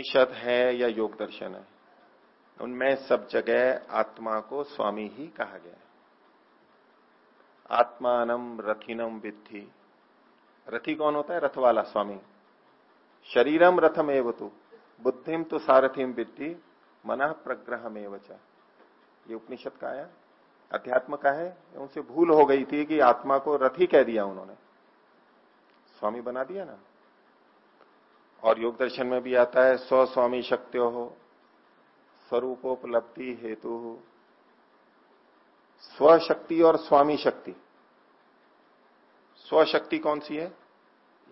उपनिषद है या योग दर्शन है? उनमें सब जगह आत्मा को स्वामी ही कहा गया है। आत्मानम रथिनम विद्धि। रथी कौन होता है? रथ वाला स्वामी। शरीरम रथम एव तो। बुद्धिम तो सारथिम विद्धि। मन प्रग्रह ये उपनिषद का आया। अध्यात्म का है। उनसे भूल हो गई थी कि आत्मा को रथी कह दिया उन्होंने। स्वामी बना दिया ना। और योग दर्शन में भी आता है स्व स्वामी शक्त्यो हो, स्वरूपोपलब्धि हेतु हो। स्वशक्ति और स्वामी शक्ति। स्वशक्ति कौन सी है?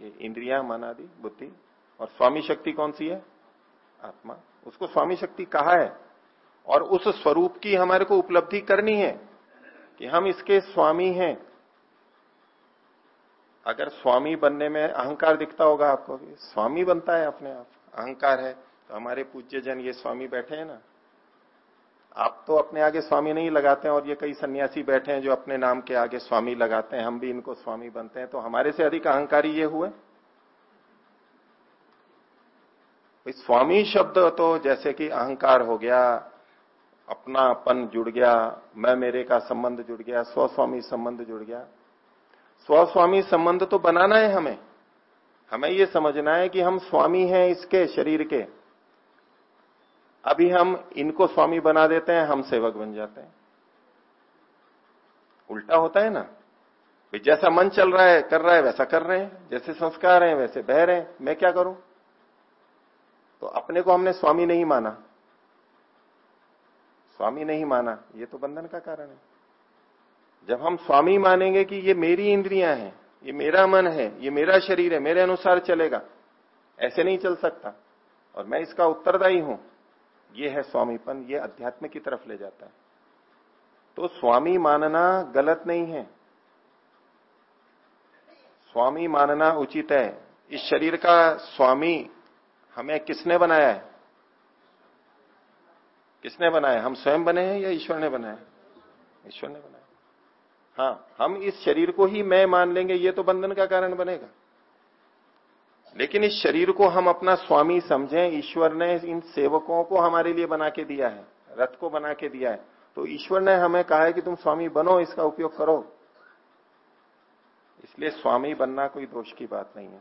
ये इंद्रिया, मन आदि, बुद्धि। और स्वामी शक्ति कौन सी है? आत्मा। उसको स्वामी शक्ति कहा है। और उस स्वरूप की हमारे को उपलब्धि करनी है कि हम इसके स्वामी हैं। अगर स्वामी बनने में अहंकार दिखता होगा आपको भी। स्वामी बनता है अपने आप। अहंकार है। तो हमारे पूज्य जन ये स्वामी बैठे हैं ना। आप तो अपने आगे स्वामी नहीं लगाते हैं और ये कई सन्यासी बैठे हैं जो अपने नाम के आगे स्वामी लगाते हैं। हम भी इनको स्वामी बनते हैं। तो हमारे से अधिक अहंकारी ये हुए। स्वामी शब्द तो जैसे कि अहंकार हो गया, अपनापन जुड़ गया, मैं मेरे का संबंध जुड़ गया, स्वस्वामी संबंध जुड़ गया। स्वस्वामी संबंध तो बनाना है हमें। हमें ये समझना है कि हम स्वामी हैं इसके, शरीर के। अभी हम इनको स्वामी बना देते हैं, हम सेवक बन जाते हैं। उल्टा होता है ना? जैसा मन चल रहा है, कर रहा है, वैसा कर रहे हैं। जैसे संस्कार हैं, वैसे बह रहे हैं। मैं क्या करूँ? तो अपने को हमने स्वामी नहीं माना। स्वामी नहीं माना, ये तो बंधन का कारण है। जब हम स्वामी मानेंगे कि ये मेरी इंद्रियाँ हैं, ये मेरा मन है, ये मेरा शरीर है, मेरे अनुसार चलेगा, ऐसे नहीं चल सकता। और मैं इसका उत्तरदायी हूँ। ये है स्वामीपन, ये अध्यात्म की तरफ़ ले जाता है। तो स्वामी मानना गलत नहीं है। स्वामी मानना उचित है। इस शरीर का स्वामी हमें किसने बनाया है? किसने बनाया? हम स्वयं बने हैं या ईश्वर ने बनाया ईश्वर ने बनाया। हाँ हम इस शरीर को ही मैं मान लेंगे, ये तो बंधन का कारण बनेगा। लेकिन इस शरीर को हम अपना स्वामी समझें, ईश्वर ने इन सेवकों को हमारे लिए बना के दिया है, रथ को बना के दिया है। तो ईश्वर ने हमें कहा है कि तुम स्वामी बनो, इसका उपयोग करो। इसलिए स्वामी बनना कोई दोष की बात नहीं है।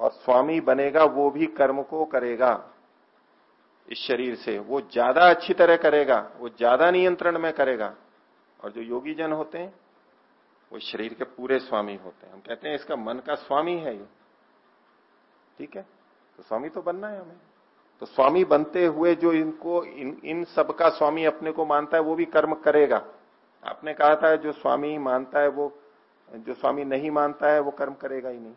और स्वामी बनेगा, वो भी कर्म को करेगा, इस शरीर से। वो ज़्यादा अच्छी तरह करेगा, वो ज़्यादा नियंत्रण में करेगा। और जो योगी जन होते हैं, वो शरीर के पूरे स्वामी होते हैं। हम कहते हैं इसका मन का स्वामी है ये। ठीक है? तो स्वामी तो बनना है हमें। तो स्वामी बनते हुए जो इनको, इन इन सब का स्वामी अपने को मानता है, वो भी कर्म करेगा। आपने कहा था जो स्वामी मानता है, वो, जो स्वामी नहीं मानता है, वो कर्म करेगा ही नहीं।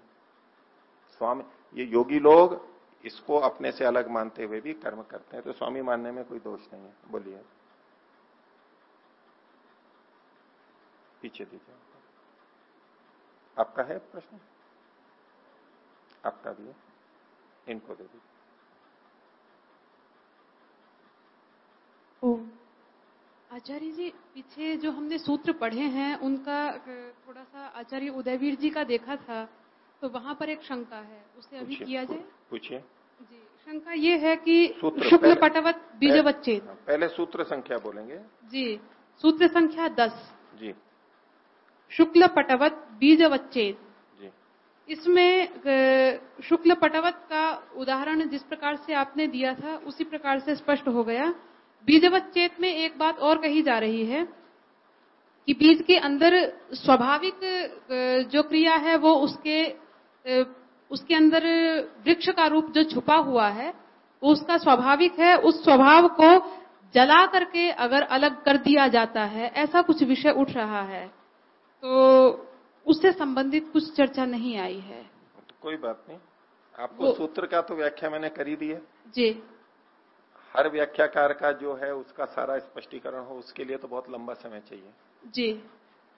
स्वामी, ये योगी लोग इसको अपने से अलग मानते हुए भी कर्म करते हैं। तो स्वामी मानने में कोई दोष नहीं है। बोलिए। पीछे दीजिए आपका है प्रश्न? आपका भी है। इनको दे दीजिए। आचार्य जी पीछे जो हमने सूत्र पढ़े हैं उनका थोड़ा सा आचार्य उदयवीर जी का देखा था तो वहाँ पर एक शंका है। उसे अभी किया जाए? पूछिए। जी शंका ये है कि शुक्ल पटवत बीजवच्चेद। पहले सूत्र संख्या बोलेंगे। जी सूत्र संख्या दस। जी। शुक्ल पटवत बीज बीजवच्चेद इसमें शुक्ल पटवत का उदाहरण जिस प्रकार से आपने दिया था उसी प्रकार से स्पष्ट हो गया। बीजवच्चेत में एक बात और कही जा रही है कि बीज के अंदर स्वाभाविक जो क्रिया है वो उसके उसके अंदर वृक्ष का रूप जो छुपा हुआ है वो उसका स्वाभाविक है। उस स्वभाव को जला करके अगर अलग कर दिया जाता है ऐसा कुछ विषय उठ रहा है। तो उससे संबंधित कुछ चर्चा नहीं आई है। तो कोई बात नहीं। आपको सूत्र का तो व्याख्या मैंने करी दी है। जी। हर व्याख्याकार का जो है उसका सारा स्पष्टीकरण हो उसके लिए तो बहुत लंबा समय चाहिए। जी।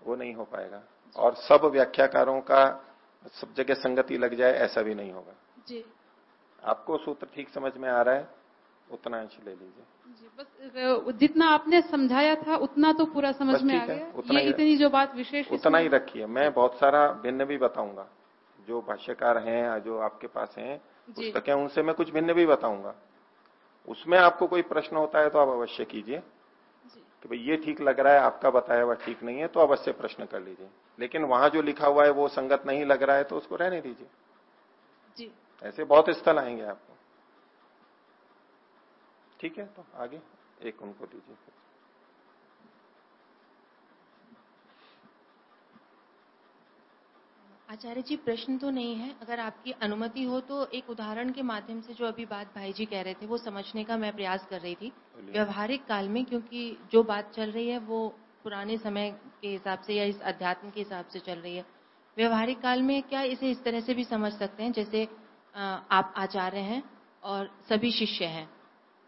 वो नहीं हो पाएगा। और सब व्याख्याकारों का सब जगह संगति लग जाए ऐसा भी नहीं होगा। जी। आपको सूत्र ठीक समझ में आ रहा है। उतना अंश ले लीजिए। बस जितना आपने समझाया था उतना तो पूरा समझ में आ गया। उतना ये इतनी जो बात विशेष उतना ही रखिए। मैं बहुत सारा भिन्न भी बताऊँगा। जो भाष्यकार हैं जो आपके पास हैं पुस्तकें उनसे मैं कुछ भिन्न भी बताऊँगा। उसमें आपको कोई प्रश्न होता है तो आप अवश्य कीजिए। कि भाई ये ठीक लग रहा है आपका बताया हुआ ठीक नहीं है तो अवश्य प्रश्न कर लीजिए। लेकिन वहाँ जो लिखा हुआ है वो संगत नहीं लग रहा है तो उसको रहने दीजिए। ऐसे बहुत स्थल आएँगे आपको। ठीक है तो आगे एक उनको दीजिए। आचार्य जी प्रश्न तो नहीं है। अगर आपकी अनुमति हो तो एक उदाहरण के माध्यम से जो अभी बात भाई जी कह रहे थे वो समझने का मैं प्रयास कर रही थी। व्यवहारिक काल में क्योंकि जो बात चल रही है वो पुराने समय के हिसाब से या इस अध्यात्म के हिसाब से चल रही है। व्यवहारिक काल में क्या इसे इस तरह से भी समझ सकते हैं जैसे आप आचार्य हैं और सभी शिष्य हैं।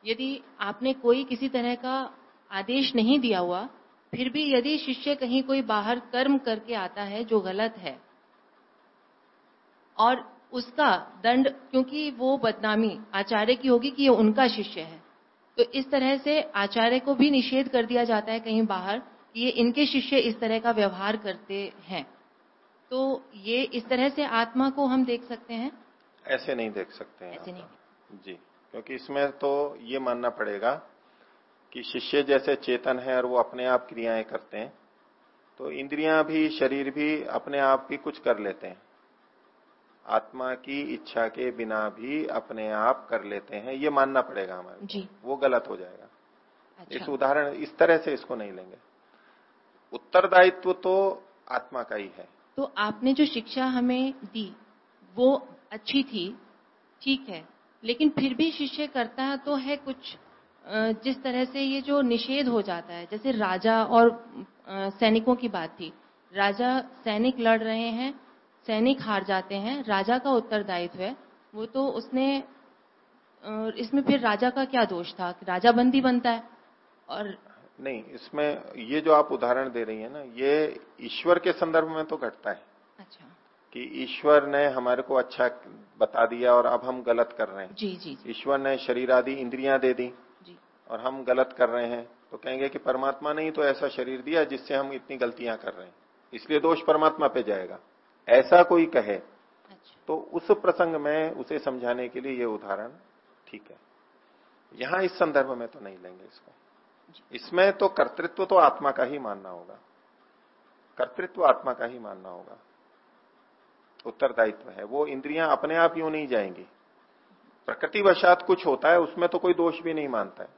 यदि आपने कोई किसी तरह का आदेश नहीं दिया हुआ फिर भी यदि शिष्य कहीं कोई बाहर कर्म करके आता है जो गलत है और उसका दंड क्योंकि वो बदनामी आचार्य की होगी कि ये उनका शिष्य है तो इस तरह से आचार्य को भी निषेध कर दिया जाता है कहीं बाहर कि ये इनके शिष्य इस तरह का व्यवहार करते हैं। तो ये इस तरह से आत्मा को हम देख सकते हैं? ऐसे नहीं देख सकते हैं ऐसे नहीं। जी। क्योंकि इसमें तो ये मानना पड़ेगा कि शिष्य जैसे चेतन है और वो अपने आप क्रियाएँ करते हैं तो इंद्रियाँ भी शरीर भी अपने आप भी कुछ कर लेते हैं। आत्मा की इच्छा के बिना भी अपने आप कर लेते हैं ये मानना पड़ेगा हमारे जी। वो गलत हो जाएगा। अच्छा। इस उदाहरण इस तरह से इसको नहीं लेंगे। उत्तरदायित्व तो आत्मा का ही है। तो आपने जो शिक्षा हमें दी वो अच्छी थी ठीक है लेकिन फिर भी शिष्य करता है तो है कुछ जिस तरह से ये जो निषेध हो जाता है जैसे राजा और सैनिकों की बात थी। राजा सैनिक लड़ रहे हैं सैनिक हार जाते हैं राजा का उत्तरदायित्व है। वो तो उसने इसमें फिर राजा का क्या दोष था कि राजा बंदी बनता है? और नहीं इसमें ये जो आप उदाहरण दे रही है ना ये ईश्वर के संदर्भ में तो घटता है। अच्छा। कि ईश्वर ने हमारे को अच्छा बता दिया और अब हम गलत कर रहे हैं। जी जी जी। ईश्वर ने शरीर आदि इंद्रियाँ दे दी जी। और हम गलत कर रहे हैं। तो कहेंगे कि परमात्मा ने ही तो ऐसा शरीर दिया जिससे हम इतनी गलतियाँ कर रहे हैं। इसलिए दोष परमात्मा पे जाएगा। ऐसा कोई कहे अच्छा। तो उस प्रसंग में उसे समझाने के लिए ये उदाहरण ठीक है। यहाँ इस संदर्भ में तो नहीं लेंगे इसको। इसमें तो कर्तृत्व तो आत्मा का ही मानना होगा। कर्तृत्व आत्मा का ही मानना होगा। उत्तरदायित्व है। वो इंद्रियाँ अपने आप यूँ नहीं जाएँगी। प्रकृति वशात कुछ होता है उसमें तो कोई दोष भी नहीं मानता है।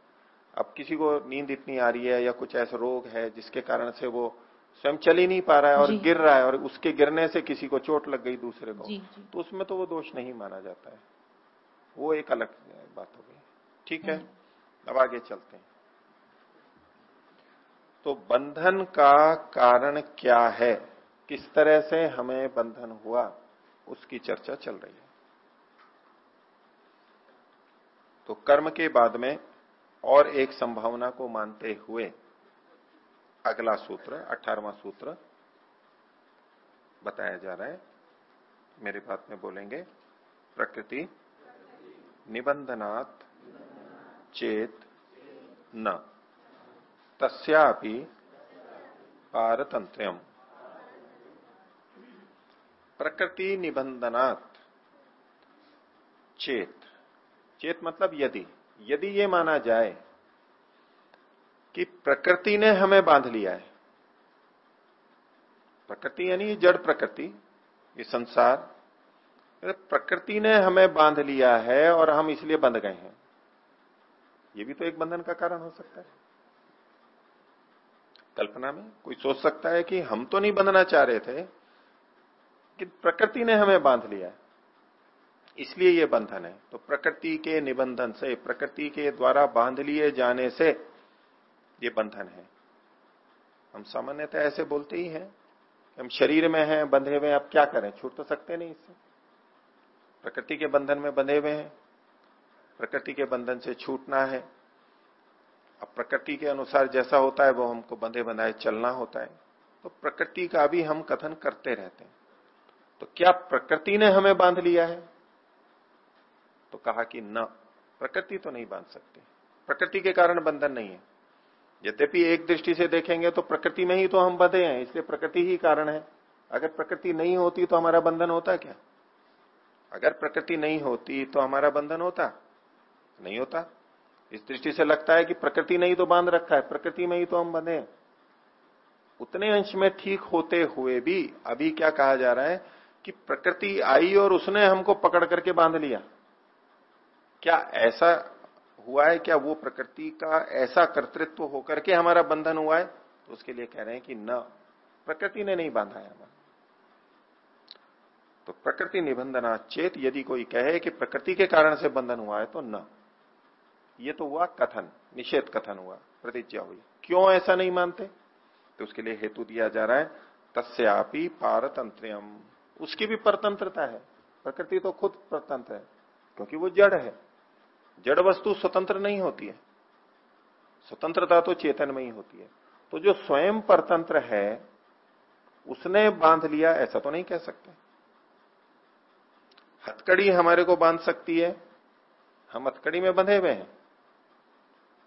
अब किसी को नींद इतनी आ रही है या कुछ ऐसा रोग है जिसके कारण से वो स्वयं चल ही नहीं पा रहा है और गिर रहा है और उसके गिरने से किसी को चोट लग गई दूसरे को। जी जी। तो उसमें तो वो दोष नहीं माना जाता है। वो एक अलग बात हो गई। ठीक है? अब आगे चलते हैं। तो बंधन का कारण क्या है? किस तरह से हमें बंधन हुआ, उसकी चर्चा चल रही है। तो कर्म के बाद में और एक संभावना को मानते हुए अगला सूत्र, अठारवा सूत्र बताया जा रहा है। मेरे बात में बोलेंगे, प्रकृति निबंधनात् चेत न, तस्यापि पारतंत्र्यम। प्रकृति निबंधनात्। चेत। चेत मतलब यदि। यदि ये माना जाए कि प्रकृति ने हमें बाँध लिया है। प्रकृति यानी ये जड़ प्रकृति, ये संसार। प्रकृति ने हमें बाँध लिया है और हम इसलिए बंध गए हैं। ये भी तो एक बंधन का कारण हो सकता है। कल्पना में कोई सोच सकता है कि हम तो नहीं बंधना चाह रहे थे कि प्रकृति ने हमें बाँध लिया है। इसलिए ये बंधन है। तो प्रकृति के निबंधन से, प्रकृति के द्वारा बाँध लिए जाने से ये बंधन है। हम सामान्यतः ऐसे बोलते ही हैं हम शरीर में हैं, बंधे हुए अब क्या करें? छूट तो सकते नहीं इससे। प्रकृति के बंधन में बंधे हुए हैं। प्रकृति के बंधन से छूटना है। अब प्रकृति के अनुसार जैसा होता है, वो हमको बंधे बंधाए चलना होता है। तो प्रकृति का भी हम कथन करते रहते हैं। तो क्या प्रकृति ने हमें बाँध लिया है? तो कहा कि न, प्रकृति तो नहीं बाँध सकती। प्रकृति के कारण बंधन नहीं है। यद्यपि एक दृष्टि से देखेंगे तो प्रकृति में ही तो हम बंधे हैं, इसलिए प्रकृति ही कारण है। अगर प्रकृति नहीं होती तो हमारा बंधन होता क्या? अगर प्रकृति नहीं होती तो हमारा बंधन होता? नहीं होता। इस दृष्टि से लगता है कि प्रकृति नहीं तो बाँध रखा है, प्रकृति में ही तो हम बंधे उतने अंश में ठीक होते हुए भी अभी क्या कहा जा रहा है? कि प्रकृति आई और उसने हमको पकड़ करके बाँध लिया। क्या ऐसा हुआ है? क्या वो प्रकृति का ऐसा कर्तृत्व होकर के हमारा बंधन हुआ है? तो उसके लिए कह रहे हैं कि न, प्रकृति ने नहीं बांधा है हमारा। तो प्रकृति निबंधना चेत, यदि कोई कहे कि प्रकृति के कारण से बंधन हुआ है तो न। ये तो हुआ कथन, निषेध कथन हुआ, प्रतिज्ञा हुई। क्यों ऐसा नहीं मानते? तो उसके लिए हेतु दिया जा रहा है, तस्यापि पारतंत्र्यम। उसकी भी परतंत्रता है। प्रकृति तो खुद परतंत्र है, क्योंकि वो जड़ है। जड़ वस्तु स्वतंत्र नहीं होती है। स्वतंत्रता तो चेतन में ही होती है। तो जो स्वयं परतंत्र है, उसने बाँध लिया, ऐसा तो नहीं कह सकते। हथकड़ी हमारे को बाँध सकती है। हम हथकड़ी में बंधे हुए हैं।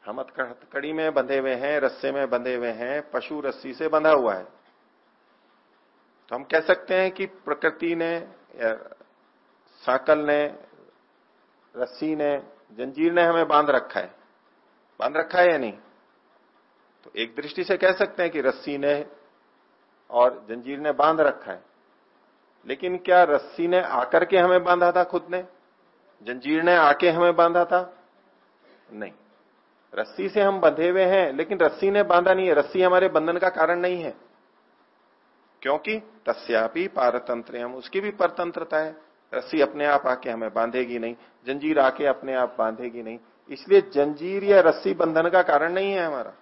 हम हथकड़ी में बंधे हुए हैं, रस्से में बंधे हुए हैं, पशु रस्सी से बंधा हुआ है। तो हम कह सकते हैं कि प्रकृति ने साकल ने, रस्सी ने, जंजीर ने हमें बाँध रखा है। बाँध रखा है या नहीं? तो एक दृष्टि से कह सकते हैं कि रस्सी ने और जंजीर ने बाँध रखा है। लेकिन क्या रस्सी ने आकर के हमें बांधा था खुद ने? जंजीर ने आके हमें बांधा था? नहीं। रस्सी से हम बंधे हुए हैं, लेकिन रस्सी ने बांधा नहीं है। रस्सी हमारे बंधन का कारण नहीं है। क्योंकि तस्यापी पारतंत्र हम उसकी भी परतंत्रता है। रस्सी अपने आप आके हमें बांधेगी नहीं, जंजीर आके अपने आप बांधेगी नहीं। इसलिए जंजीर या रस्सी बंधन का कारण नहीं है हमारा।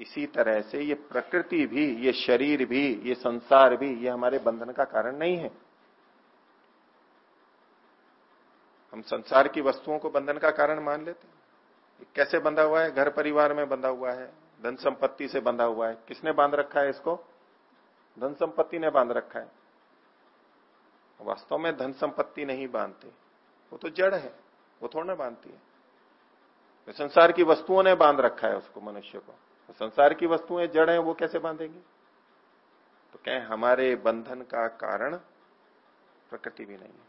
इसी तरह से ये प्रकृति भी, ये शरीर भी, ये संसार भी, ये हमारे बंधन का कारण नहीं है। हम संसार की वस्तुओं को बंधन का कारण मान लेते हैं। कैसे बंधा हुआ है? घर परिवार में बंधा हुआ है। धन संपत्ति से बंधा हुआ है। किसने बाँध रखा है इसको? धन संपत्ति ने बाँध रखा है। वास्तव में धन संपत्ति नहीं बांधती। वो तो जड़ है, वो थोड़ा ना बांधती है। तो संसार की वस्तुओं ने बाँध रखा है उसको, मनुष्य को। तो संसार की वस्तुएँ जड़ है, वो कैसे बांधेंगी? तो कहें हमारे बंधन का कारण प्रकृति भी नहीं है।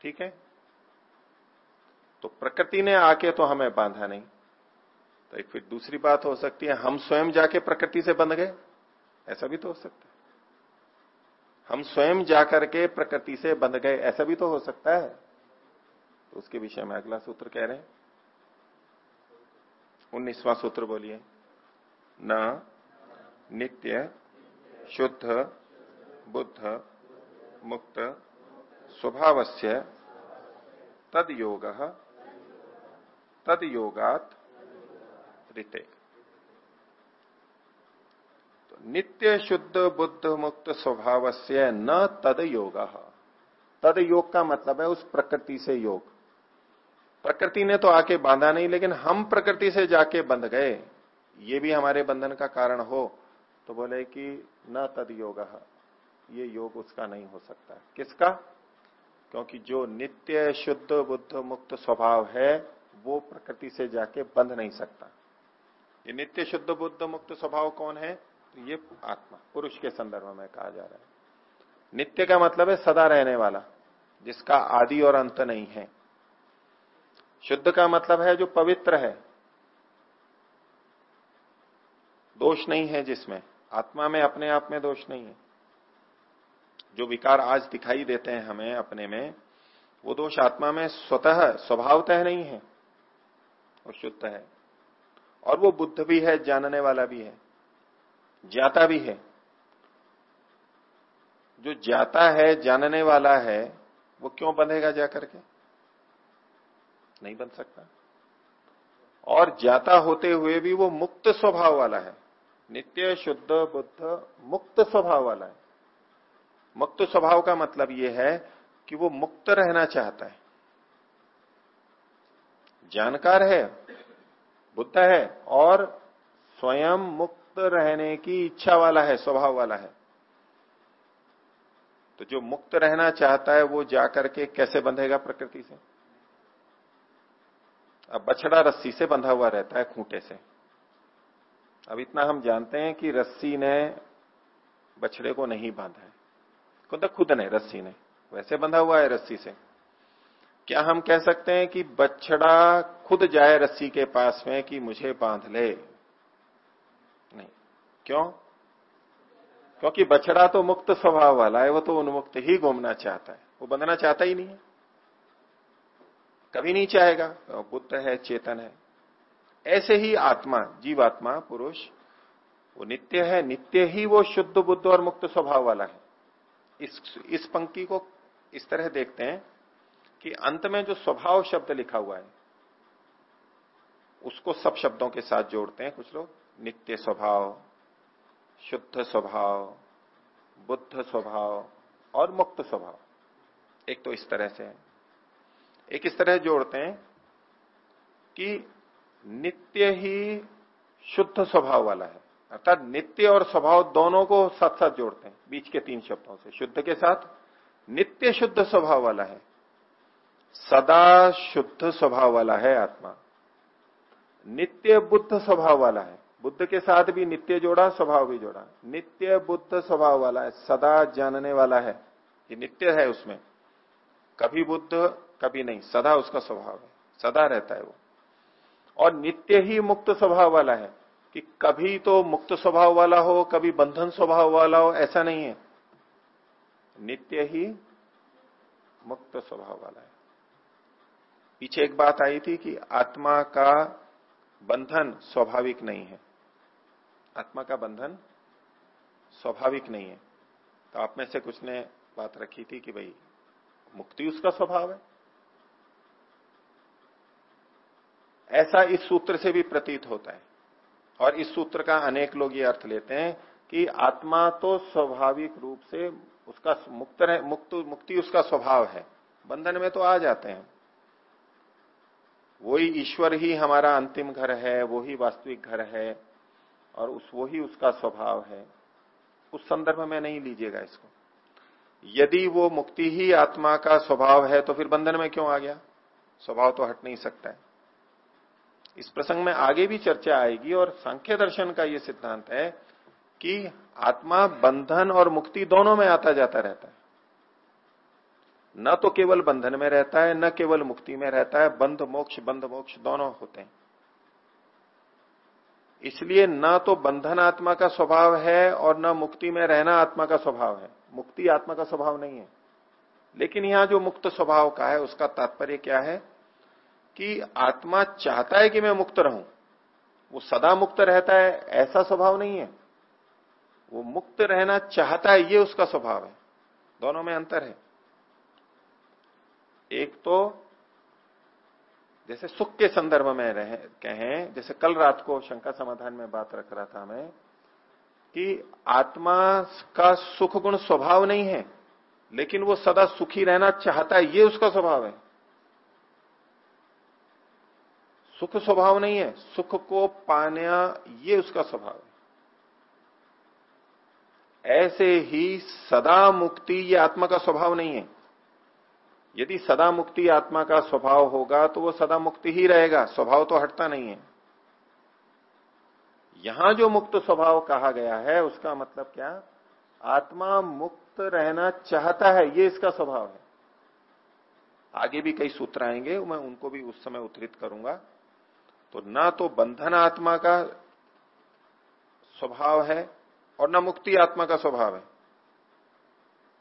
ठीक है? तो प्रकृति ने आके तो हमें बांधा नहीं। तो एक फिर दूसरी बात हो सकती है, हम स्वयं जाके प्रकृति से बंध गए? ऐसा भी तो हो सकता है। हम स्वयं जाकर के प्रकृति से बंध गए, ऐसा भी तो हो सकता है। तो उसके विषय में अगला सूत्र कह रहे हैं। उन्नीसवां सूत्र बोलिए। न, नित्य, शुद्ध, बुद्ध, मुक्त स्वभाव से तद योग तद योगात ऋते तो नित्य शुद्ध बुद्ध मुक्त स्वभाव से न तद योग। तद योग का मतलब है उस प्रकृति से योग। प्रकृति ने तो आके बांधा नहीं, लेकिन हम प्रकृति से जाके बंध गए। ये भी हमारे बंधन का कारण हो तो बोले कि न तद योग, ये योग उसका नहीं हो सकता। किसका? क्योंकि जो नित्य शुद्ध बुद्ध मुक्त स्वभाव है, वो प्रकृति से जाके बंध नहीं सकता। ये नित्य शुद्ध बुद्ध मुक्त स्वभाव कौन है? तो ये आत्मा, पुरुष के संदर्भ में कहा जा रहा है। नित्य का मतलब है सदा रहने वाला, जिसका आदि और अंत नहीं है। शुद्ध का मतलब है जो पवित्र है। दोष नहीं है जिसमें, आत्मा में, अपने आप में दोष नहीं है। जो विकार आज दिखाई देते हैं हमें अपने में, वो दोष आत्मा में स्वतः, स्वभावतः नहीं है और शुद्ध है। और वो बुद्ध भी है, जानने वाला भी है ज्ञाता भी है। जो ज्ञाता है, जानने वाला है, वो क्यों बंधेगा जाकर के? नहीं बन सकता। और ज्ञाता होते हुए भी वो मुक्त स्वभाव वाला है। नित्य, शुद्ध, बुद्ध मुक्त स्वभाव वाला है। मुक्त स्वभाव का मतलब यह है कि वो मुक्त रहना चाहता है। जानकार है बुद्ध है और स्वयं मुक्त रहने की इच्छा वाला है, स्वभाव वाला है। तो जो मुक्त रहना चाहता है, वो जाकर के कैसे बंधेगा प्रकृति से? अब बछड़ा रस्सी से बंधा हुआ रहता है खूंटे से। अब इतना हम जानते हैं कि रस्सी ने बछड़े को नहीं बांधा है। खुद खुद ने रस्सी ने। वैसे बंधा हुआ है रस्सी से। क्या हम कह सकते हैं कि बछड़ा खुद जाए रस्सी के पास में कि मुझे बाँध ले। नहीं। क्यों? क्योंकि बछड़ा तो मुक्त स्वभाव वाला है, वो तो उन्मुक्त ही घूमना चाहता है। वो बंधना चाहता ही नहीं है। कभी नहीं चाहेगा। तो बुद्ध है, चेतन है। ऐसे ही आत्मा, जीवात्मा, पुरुष, वो नित्य है। नित्य ही वो शुद्ध, बुद्ध और मुक्त स्वभाव वाला है। इस इस पंक्ति को इस तरह देखते हैं। कि अंत में जो स्वभाव शब्द लिखा हुआ है, उसको सब शब्दों के साथ जोड़ते हैं कुछ लोग। नित्य स्वभाव, शुद्ध स्वभाव, बुद्ध स्वभाव और मुक्त स्वभाव। एक तो इस तरह से है। एक इस तरह जोड़ते हैं कि नित्य ही शुद्ध स्वभाव वाला है। अर्थात नित्य और स्वभाव दोनों को साथ साथ जोड़ते हैं, बीच के तीन शब्दों से। शुद्ध के साथ नित्य शुद्ध स्वभाव वाला है। सदा शुद्ध स्वभाव वाला है आत्मा। नित्य बुद्ध स्वभाव वाला है। बुद्ध के साथ भी नित्य जोड़ा, स्वभाव भी जोड़ा। नित्य बुद्ध स्वभाव वाला है, सदा जानने वाला है। ये नित्य है उसमें। कभी बुद्ध, कभी नहीं, सदा उसका स्वभाव है। सदा रहता है वो। और नित्य ही मुक्त स्वभाव वाला है। कि कभी तो मुक्त स्वभाव वाला हो, कभी बंधन स्वभाव वाला हो, ऐसा नहीं है। नित्य ही मुक्त स्वभाव वाला है। पीछे एक बात आई थी कि आत्मा का बंधन स्वाभाविक नहीं है। आत्मा का बंधन स्वाभाविक नहीं है। तो आप में से कुछ ने बात रखी थी कि भाई, मुक्ति उसका स्वभाव है। ऐसा इस सूत्र से भी प्रतीत होता है। और इस सूत्र का अनेक लोग ये अर्थ लेते हैं कि आत्मा तो स्वाभाविक रूप से उसका मुक्त मुक्त, मुक्ति उसका स्वभाव है। बंधन में तो आ जाते हैं। वही ईश्वर ही हमारा अंतिम घर है वो ही वास्तविक घर है और उस वो ही उसका स्वभाव है। उस संदर्भ में नहीं लीजिएगा इसको। यदि वो मुक्ति ही आत्मा का स्वभाव है तो फिर बंधन में क्यों आ गया? स्वभाव तो हट नहीं सकता है। इस प्रसंग में आगे भी चर्चा आएगी और सांख्य दर्शन का ये सिद्धांत है कि आत्मा बंधन और मुक्ति दोनों में आता जाता रहता है। न तो केवल बंधन में रहता है, न केवल मुक्ति में रहता है, बंध मोक्ष बंध मोक्ष दोनों होते हैं। इसलिए न तो बंधन आत्मा का स्वभाव है और न मुक्ति में रहना आत्मा का स्वभाव है। मुक्ति आत्मा का स्वभाव नहीं है। लेकिन यहाँ जो मुक्त स्वभाव का है, उसका तात्पर्य क्या है कि आत्मा चाहता है कि मैं मुक्त रहूँ। वो सदा मुक्त रहता है, ऐसा स्वभाव नहीं है। वो मुक्त रहना चाहता है, ये उसका स्वभाव है। दोनों में अंतर है। एक तो जैसे सुख के संदर्भ में रहे, कहें, जैसे कल रात को शंका समाधान में बात रख रहा था मैं, कि आत्मा का सुख गुण स्वभाव नहीं है, लेकिन वो सदा सुखी रहना चाहता है, ये उसका स्वभाव है। सुख स्वभाव नहीं है, सुख को पाना ये उसका स्वभाव है। ऐसे ही सदा मुक्ति ये आत्मा का स्वभाव नहीं है। यदि सदा मुक्ति आत्मा का स्वभाव होगा तो वो सदा मुक्ति ही रहेगा। स्वभाव तो हटता नहीं है। यहाँ जो मुक्त स्वभाव कहा गया है, उसका मतलब क्या? आत्मा मुक्त रहना चाहता है, ये इसका स्वभाव है। आगे भी कई सूत्र आएँगे, मैं उनको भी उस समय उद्धृत करूँगा। तो ना तो बंधन आत्मा का स्वभाव है, और ना मुक्ति आत्मा का स्वभाव है।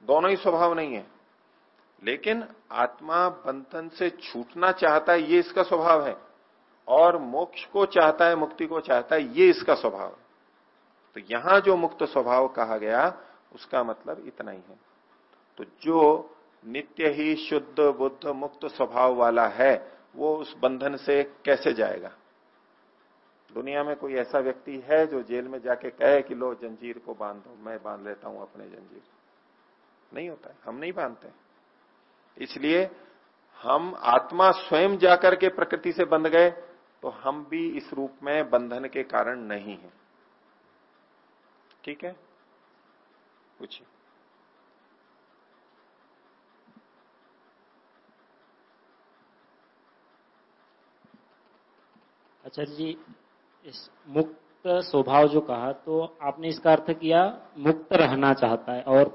दोनों ही स्वभाव नहीं है। लेकिन आत्मा बंधन से छूटना चाहता है, ये इसका स्वभाव है। और मोक्ष को चाहता है, मुक्ति को चाहता है, ये इसका स्वभाव है। तो यहाँ जो मुक्त स्वभाव कहा गया, उसका मतलब इतना ही है। तो जो नित्य ही शुद्ध, बुद्ध, मुक्त स्वभाव वाला है, वो उस बंधन से कैसे जाएगा? दुनिया में कोई ऐसा व्यक्ति है जो जेल में जाके कहे कि लो जंजीर को बाँध दो मैं बाँध लेता हूँ अपने जंजीर। नहीं होता है, हम नहीं बांधते। इसलिए हम आत्मा स्वयं जाकर के प्रकृति से बंध गए तो हम भी इस रूप में बंधन के कारण नहीं है। ठीक है? पूछिए। आचार्य जी, इस मुक्त स्वभाव जो कहा तो आपने इसका अर्थ किया, मुक्त रहना चाहता है, और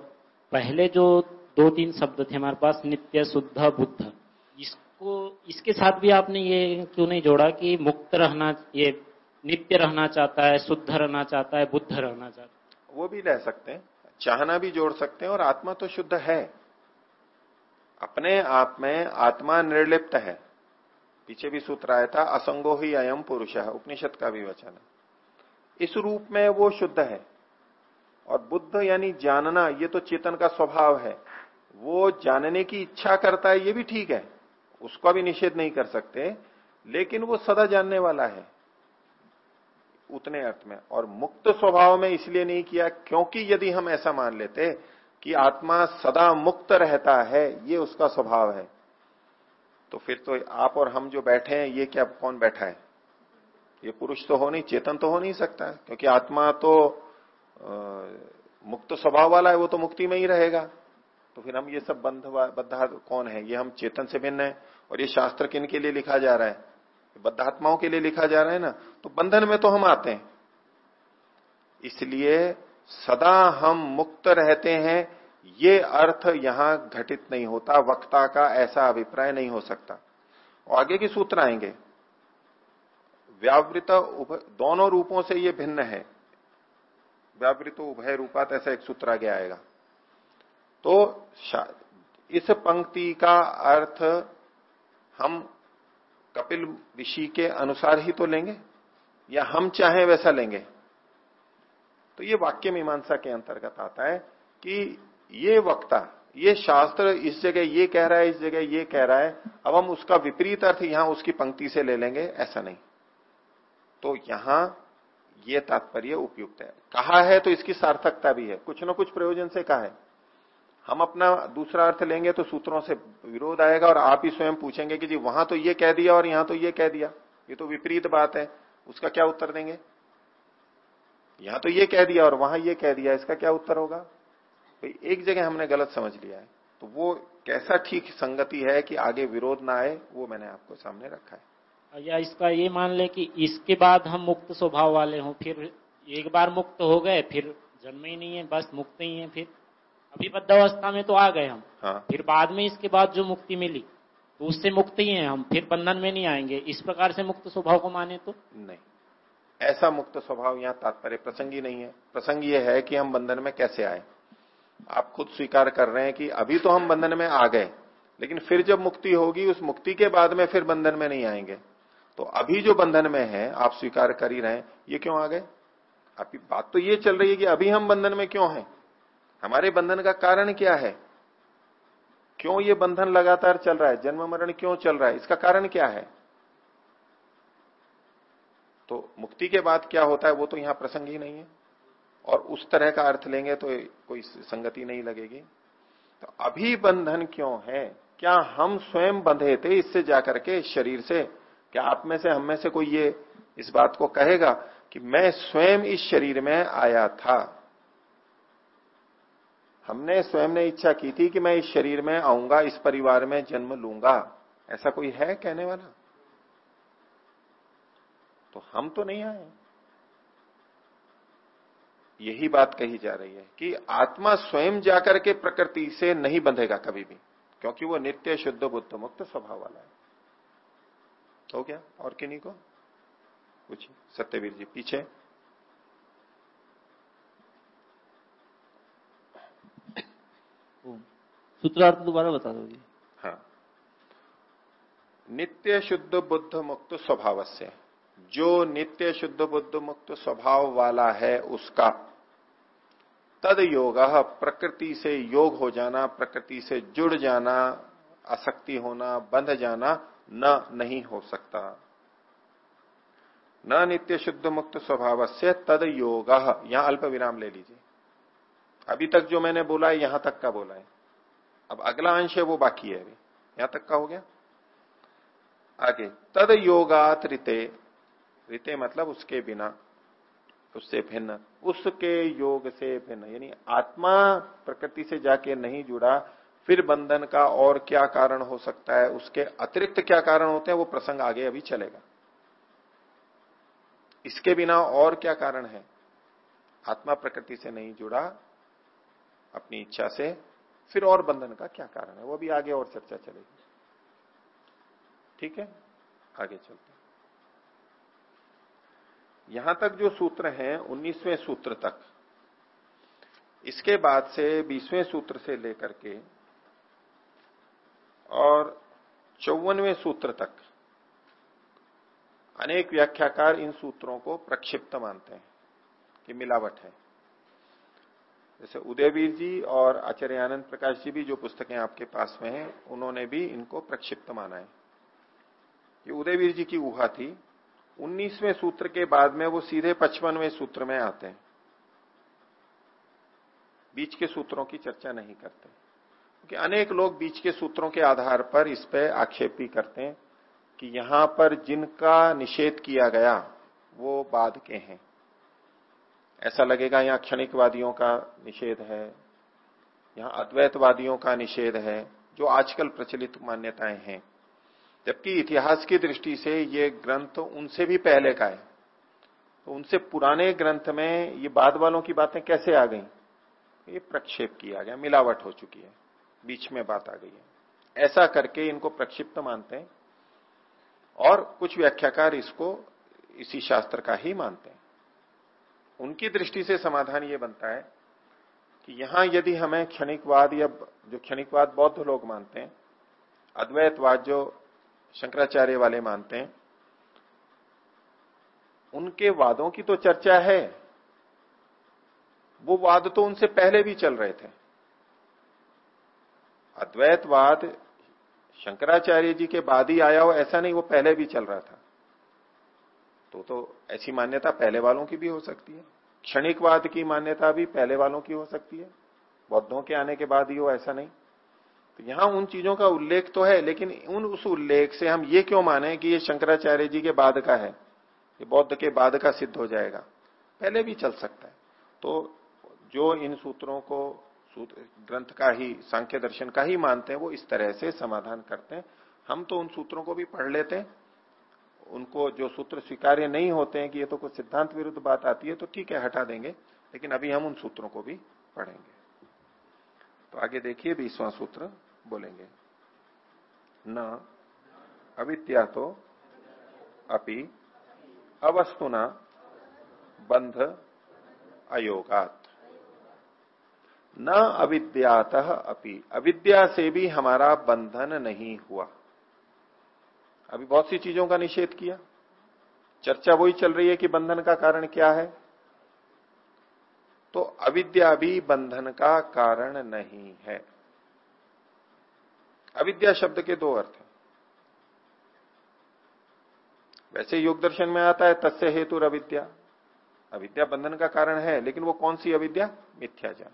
पहले जो दो तीन शब्द थे हमारे पास, नित्य, शुद्ध, बुद्ध। इसको, इसके साथ भी आपने ये क्यों नहीं जोड़ा कि मुक्त रहना, ये नित्य रहना चाहता है, शुद्ध रहना चाहता है, बुद्ध रहना चाहता है? वो भी रह सकते हैं। चाहना भी जोड़ सकते हैं और आत्मा तो शुद्ध है। अपने आप में आत्मा निर्लिप्त है। पीछे भी सूत्र आया था, असंगो ही अयम पुरुष है उपनिषद का भी वचन है। इस रूप में वो शुद्ध है। और बुद्ध यानी जानना, ये तो चेतन का स्वभाव है। वो जानने की इच्छा करता है ये भी ठीक है उसका भी निषेध नहीं कर सकते लेकिन वो सदा जानने वाला है उतने अर्थ में। और मुक्त स्वभाव में इसलिए नहीं किया क्योंकि यदि हम ऐसा मान लेते कि आत्मा सदा मुक्त रहता है ये उसका स्वभाव है तो फिर तो आप और हम जो बैठे हैं ये क्या कौन बैठा है? ये पुरुष तो हो नहीं चेतन तो हो नहीं सकता क्योंकि आत्मा तो आ, मुक्त स्वभाव वाला है वो तो मुक्ति में ही रहेगा। तो फिर हम ये सब बंध बद्धा कौन है? ये हम चेतन से भिन्न है और ये शास्त्र किन के लिए लिखा जा रहा है? बद्धात्माओं के लिए लिखा जा रहा है ना? तो बंधन में तो हम आते हैं। इसलिए सदा हम मुक्त रहते हैं, ये अर्थ यहाँ घटित नहीं होता, वक्ता का ऐसा अभिप्राय नहीं हो सकता। और आगे की सूत्र आएँगे। व्यावृत दोनों रूपों से ये भिन्न है। व्यावृत उभय रूपात ऐसा एक सूत्र आगे आएगा। तो इस पंक्ति का अर्थ हम कपिल ऋषि के अनुसार ही तो लेंगे, या हम चाहें वैसा लेंगे। तो ये वाक्य मीमांसा के अंतर्गत आता है कि ये वक्ता, ये शास्त्र इस जगह ये कह रहा है, इस जगह ये कह रहा है, अब हम उसका विपरीत अर्थ यहाँ उसकी पंक्ति से ले लेंगे, ऐसा नहीं। तो यहाँ ये तात्पर्य उपयुक्त है। कहा है तो इसकी सार्थकता भी है, कुछ ना कुछ प्रयोजन से कहा है। हम अपना दूसरा अर्थ लेंगे तो सूत्रों से विरोध आएगा और आप ही स्वयं पूछेंगे कि जी, वहाँ तो ये कह दिया और यहाँ तो ये कह दिया। ये तो विपरीत बात है। उसका क्या उत्तर देंगे? यहाँ तो ये कह दिया और वहाँ ये कह दिया। इसका क्या उत्तर होगा? तो एक जगह हमने गलत समझ लिया है। तो वो कैसा ठीक संगति है कि आगे विरोध ना आए, वो मैंने आपको सामने रखा है। या इसका ये मान ले कि इसके बाद हम मुक्त स्वभाव वाले हों, फिर एक बार मुक्त हो गए, फिर जन्म ही नहीं है, बस मुक्त ही है फिर। अभी बद्धावस्था में तो आ गए हम। हाँ। फिर बाद में इसके बाद जो मुक्ति मिली तो उससे मुक्त ही है हम। फिर बंधन में नहीं आएँगे। इस प्रकार से मुक्त स्वभाव को माने तो? नहीं। ऐसा मुक्त स्वभाव यहाँ तात्पर्य प्रसंगी नहीं है। प्रसंग ये है कि हम बंधन में कैसे आए। आप खुद स्वीकार कर रहे हैं कि अभी तो हम बंधन में आ गए लेकिन फिर जब मुक्ति होगी उस मुक्ति के बाद में फिर बंधन में नहीं आएँगे। तो अभी जो बंधन में है आप स्वीकार कर ही रहे हैं। ये क्यों आ गए? आपकी बात तो ये चल रही है कि अभी हम बंधन में क्यों हैं? हमारे बंधन का कारण क्या है? क्यों ये बंधन लगातार चल रहा है? जन्म मरण क्यों चल रहा है? इसका कारण क्या है? तो मुक्ति के बाद क्या होता है वो तो यहाँ प्रसंग ही नहीं है। और उस तरह का अर्थ लेंगे तो कोई संगति नहीं लगेगी। तो अभी बंधन क्यों है? क्या हम स्वयं बंधे थे इससे जाकर के शरीर से? क्या आप में से, हम में से कोई ये इस बात को कहेगा कि मैं स्वयं इस शरीर में आया था? हमने स्वयं ने इच्छा की थी कि मैं इस शरीर में आऊँगा, इस परिवार में जन्म लूँगा। ऐसा कोई है कहने वाला? तो हम तो नहीं आए। यही बात कही जा रही है कि आत्मा स्वयं जाकर के प्रकृति से नहीं बंधेगा कभी भी, क्योंकि वो नित्य शुद्ध बुद्ध मुक्त स्वभाव वाला है। हो गया? और किन्हीं को? कुछ सत्यवीर जी, पीछे। सूत्रार्थ दोबारा बता दो हाँ। नित्य शुद्ध बुद्ध मुक्त स्वभाव से, जो नित्य शुद्ध बुद्ध मुक्त स्वभाव वाला है उसका तद योग, प्रकृति से योग हो जाना, प्रकृति से जुड़ जाना, आसक्ति होना, बंध जाना, न, नहीं हो सकता। न नित्य शुद्ध मुक्त स्वभाव से तद योग, यहाँ अल्प विराम ले लीजिए। अभी तक जो मैंने बोला है, यहाँ तक का बोला है। अब अगला अंश है, वो बाकी है अभी। यहाँ तक का हो गया? आगे, तद योगात रिते। रिते मतलब उसके बिना, उससे भिन्न। उसके योग से भिन्न, यानी आत्मा प्रकृति से जाके नहीं जुड़ा, फिर बंधन का और क्या कारण हो सकता है? उसके अतिरिक्त क्या कारण होते हैं? वो प्रसंग आगे अभी चलेगा। इसके बिना और क्या कारण है? आत्मा प्रकृति से नहीं जुड़ा, अपनी इच्छा से फिर और बंधन का क्या कारण है? वो भी आगे और चर्चा चलेगी। ठीक है? आगे चलते यहाँ तक जो सूत्र हैं, उन्नीसवें सूत्र तक, इसके बाद से बीसवें सूत्र से लेकर के और चौवनवें सूत्र तक अनेक व्याख्याकार इन सूत्रों को प्रक्षिप्त मानते हैं कि मिलावट है। जैसे उदयवीर जी और आचार्य आनंद प्रकाश जी भी जो पुस्तकें आपके पास में हैं, उन्होंने भी इनको प्रक्षिप्त माना है। ये उदयवीर जी की गुहा थी। उन्नीसवें सूत्र के बाद में वो सीधे पचपनवें सूत्र में आते हैं। बीच के सूत्रों की चर्चा नहीं करते। क्योंकि अनेक लोग बीच के सूत्रों के आधार पर इस पे आक्षेप भी करते हैं कि यहाँ पर जिनका निषेध किया गया, वो बाद के हैं। ऐसा लगेगा यहाँ क्षणिकवादियों का निषेध है, यहाँ अद्वैतवादियों का निषेध है, जो आजकल प्रचलित मान्यताएँ हैं। जबकि इतिहास की दृष्टि से ये ग्रंथ उनसे भी पहले का है। तो उनसे पुराने ग्रंथ में ये बाद वालों की बातें कैसे आ गई? ये प्रक्षेप किया गया, मिलावट हो चुकी है, बीच में बात आ गई है। ऐसा करके इनको प्रक्षिप्त मानते हैं और कुछ व्याख्याकार इसको, इसी शास्त्र का ही मानते हैं। उनकी दृष्टि से समाधान ये बनता है कि यहाँ यदि हमें क्षणिकवाद या जो क्षणिकवाद बौद्ध लोग मानते हैं, अद्वैतवाद जो शंकराचार्य वाले मानते हैं, उनके वादों की तो चर्चा है। वो वाद तो उनसे पहले भी चल रहे थे। अद्वैतवाद शंकराचार्य जी के बाद ही आया हो, ऐसा नहीं, वो पहले भी चल रहा था। तो तो ऐसी मान्यता पहले वालों की भी हो सकती है। क्षणिकवाद की मान्यता भी पहले वालों की हो सकती है। बौद्धों के आने के बाद ही हो, ऐसा नहीं। तो यहाँ उन चीज़ों का उल्लेख तो है, लेकिन उन उस उल्लेख से हम ये क्यों माने कि ये शंकराचार्य जी के बाद का है? ये बौद्ध के बाद का सिद्ध हो जाएगा। पहले भी चल सकता है। तो जो इन सूत्रों को सूत्र ग्रंथ का ही, सांख्य दर्शन का ही मानते हैं, वो इस तरह से समाधान करते हैं। हम तो उन सूत्रों को भी पढ़ लेते हैं। उनको जो सूत्र स्वीकार्य नहीं होते हैं कि ये तो कुछ सिद्धांत विरुद्ध बात आती है तो ठीक है, हटा देंगे। लेकिन अभी हम उन सूत्रों को भी पढ़ेंगे। तो आगे देखिए, बीसवां सूत्र बोलेंगे। न अविद्या तो अपि अवस्तुना बंध अयोगात। न अविद्यात अपि। अविद्या से भी हमारा बंधन नहीं हुआ। अभी बहुत सी चीज़ों का निषेध किया। चर्चा वही चल रही है कि बंधन का कारण क्या है। तो अविद्या भी बंधन का कारण नहीं है। अविद्या शब्द के दो अर्थ हैं। वैसे योग दर्शन में आता है, तस्य हेतु अविद्या अविद्या बंधन का कारण है, लेकिन वो कौन सी अविद्या? मिथ्याजान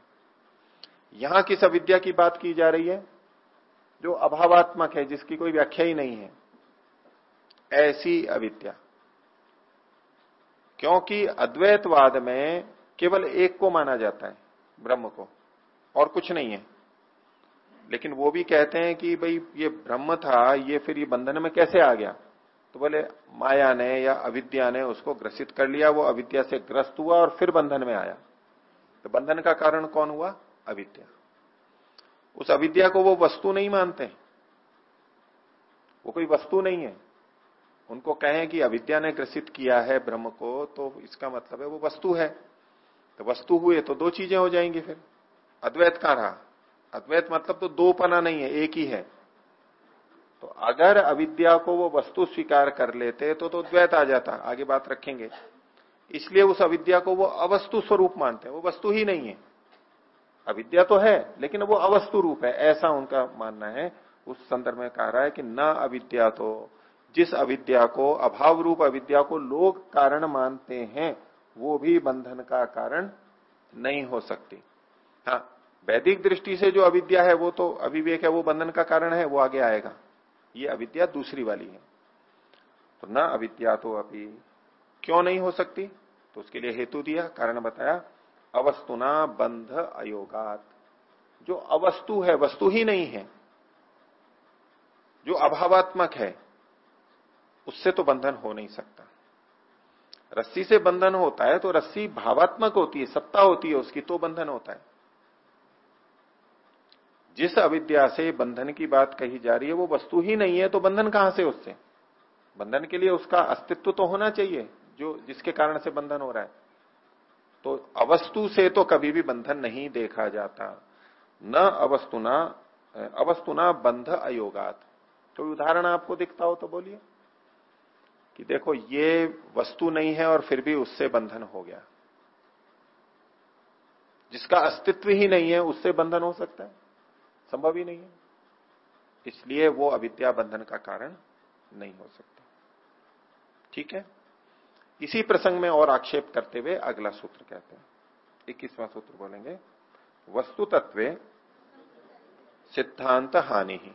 यहाँ किस अविद्या की बात की जा रही है? जो अभावात्मक है, जिसकी कोई व्याख्या ही नहीं है। ऐसी अविद्या। क्योंकि अद्वैतवाद में केवल एक को माना जाता है, ब्रह्म को, और कुछ नहीं है। लेकिन वो भी कहते हैं कि भाई, ये ब्रह्म था, ये फिर ये बंधन में कैसे आ गया? तो बोले, माया ने या अविद्या ने उसको ग्रसित कर लिया, वो अविद्या से ग्रस्त हुआ और फिर बंधन में आया। तो बंधन का कारण कौन हुआ? अविद्या। उस अविद्या को वो वस्तु नहीं मानते। वो कोई वस्तु नहीं है। उनको कहें कि अविद्या ने ग्रसित किया है ब्रह्म को तो इसका मतलब है वो वस्तु है। तो वस्तु हुए तो दो चीज़ें हो जाएँगी फिर। अद्वैत का रहा। अद्वैत मतलब तो दो पना नहीं है, एक ही है। तो अगर अविद्या को वो वस्तु स्वीकार कर लेते तो तो द्वैत आ जाता। आगे बात रखेंगे। इसलिए उस अविद्या को वो अवस्तु स्वरूप मानते हैं। वो वस्तु ही नहीं है। अविद्या तो है, लेकिन वो अवस्तु रूप है। ऐसा उनका मानना है। उस संदर्भ में कह रहा है कि न अविद्या तो जिस अविद्या को अभाव रूप अविद्या को लोग कारण मानते हैं, वो भी बंधन का कारण नहीं हो सकती। हाँ वैदिक दृष्टि से जो अविद्या है, वो तो अविवेक है, वो बंधन का कारण है, वो आगे आएगा। ये अविद्या दूसरी वाली है। तो न अविद्या तो अभी क्यों नहीं हो सकती? तो उसके लिए हेतु दिया, कारण बताया अवस्तुना बंध अयोगात। जो अवस्तु है, वस्तु ही नहीं है। जो अभावात्मक है उससे तो बंधन हो नहीं सकता। रस्सी से बंधन होता है तो रस्सी भावात्मक होती है, सत्ता होती है, उसकी तो बंधन होता है। जिस अविद्या से बंधन की बात कही जा रही है, वो वस्तु ही नहीं है तो बंधन कहाँ से उससे? बंधन के लिए उसका अस्तित्व तो होना चाहिए, जो जिसके कारण से बंधन हो रहा है। तो अवस्तु से तो कभी भी बंधन नहीं देखा जाता। न अवस्तुना अवस्तुना बंध अयोगात। कोई तो उदाहरण आपको दिखता हो तो बोलिए। कि देखो, ये वस्तु नहीं है और फिर भी उससे बंधन हो गया। जिसका अस्तित्व ही नहीं है, उससे बंधन हो सकता है। संभव ही नहीं है। इसलिए वो अविद्या बंधन का कारण नहीं हो सकता। ठीक है? इसी प्रसंग में और आक्षेप करते हुए अगला सूत्र कहते हैं। इक्कीसवां सूत्र बोलेंगे वस्तु तत्व सिद्धांत हानि ही।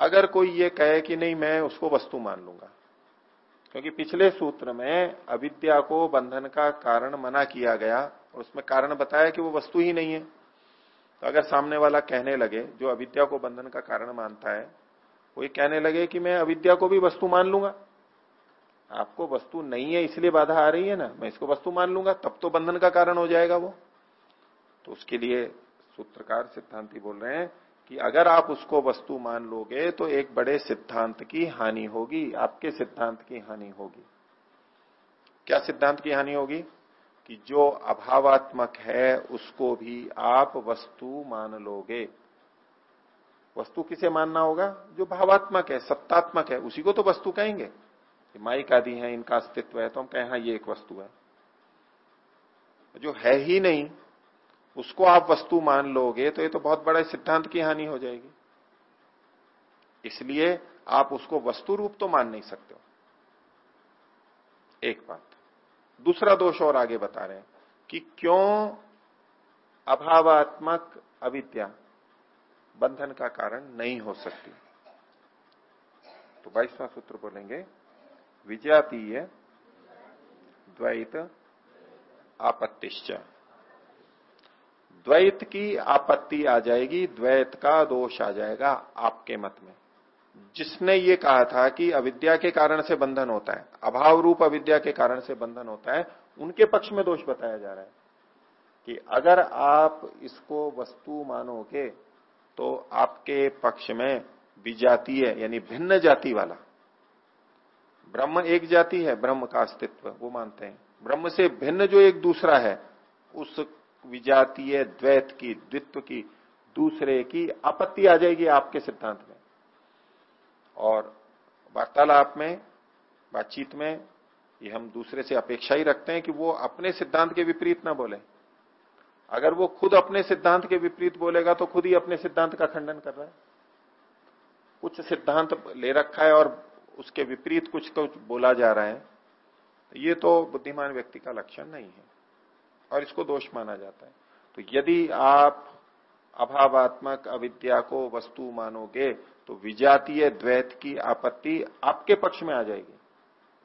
अगर कोई ये कहे कि नहीं, मैं उसको वस्तु मान लूँगा। क्योंकि पिछले सूत्र में अविद्या को बंधन का कारण मना किया गया, और उसमें कारण बताया कि वो वस्तु ही नहीं है। तो अगर सामने वाला कहने लगे, जो अविद्या को बंधन का कारण मानता है, वो ये कहने लगे कि मैं अविद्या को भी वस्तु मान लूँगा। आपको वस्तु नहीं है, इसलिए बाधा आ रही है ना, मैं इसको वस्तु मान लूँगा, तब तो बंधन का कारण हो जाएगा वो। तो उसके लिए सूत्रकार सिद्धांति बोल रहे हैं कि अगर आप उसको वस्तु मान लोगे तो एक बड़े सिद्धांत की हानि होगी, आपके सिद्धांत की हानि होगी। क्या सिद्धांत की हानि होगी? कि जो अभावात्मक है, उसको भी आप वस्तु मान लोगे। वस्तु किसे मानना होगा? जो भावात्मक है, सत्तात्मक है, उसी को तो वस्तु कहेंगे। माइक आदि है, इनका अस्तित्व है तो हम कहें हाँ ये एक वस्तु है। जो है ही नहीं उसको आप वस्तु मान लोगे तो ये तो बहुत बड़ा सिद्धांत की हानि हो जाएगी। इसलिए आप उसको वस्तु रूप तो मान नहीं सकते हो। एक बात। दूसरा दोष और आगे बता रहे हैं कि क्यों अभावात्मक अविद्या बंधन का कारण नहीं हो सकती। तो बाईसवां सूत्र बोलेंगे, विजातीय द्वैत आपत्तिश्च। द्वैत की आपत्ति आ जाएगी, द्वैत का दोष आ जाएगा आपके मत में। जिसने ये कहा था कि अविद्या के कारण से बंधन होता है, अभाव रूप अविद्या के कारण से बंधन होता है, उनके पक्ष में दोष बताया जा रहा है कि अगर आप इसको वस्तु मानोगे तो आपके पक्ष में विजातीय, यानी भिन्न जाति वाला, ब्रह्म एक जाति है, ब्रह्म का अस्तित्व, वो मानते हैं। ब्रह्म से भिन्न जो एक दूसरा है उस विजातीय द्वैत की, द्वित्व की, दूसरे की आपत्ति आ जाएगी आपके सिद्धांत में। और वार्तालाप में, बातचीत में ये हम दूसरे से अपेक्षा ही रखते हैं कि वो अपने सिद्धांत के विपरीत ना बोले। अगर वो खुद अपने सिद्धांत के विपरीत बोलेगा तो खुद ही अपने सिद्धांत का खंडन कर रहा है। कुछ सिद्धांत ले रखा है और उसके विपरीत कुछ कुछ बोला जा रहा है। ये तो बुद्धिमान व्यक्ति का लक्षण नहीं है। और इसको दोष माना जाता है। तो यदि आप अभावात्मक अविद्या को वस्तु मानोगे तो विजातीय द्वैत की आपत्ति आपके पक्ष में आ जाएगी।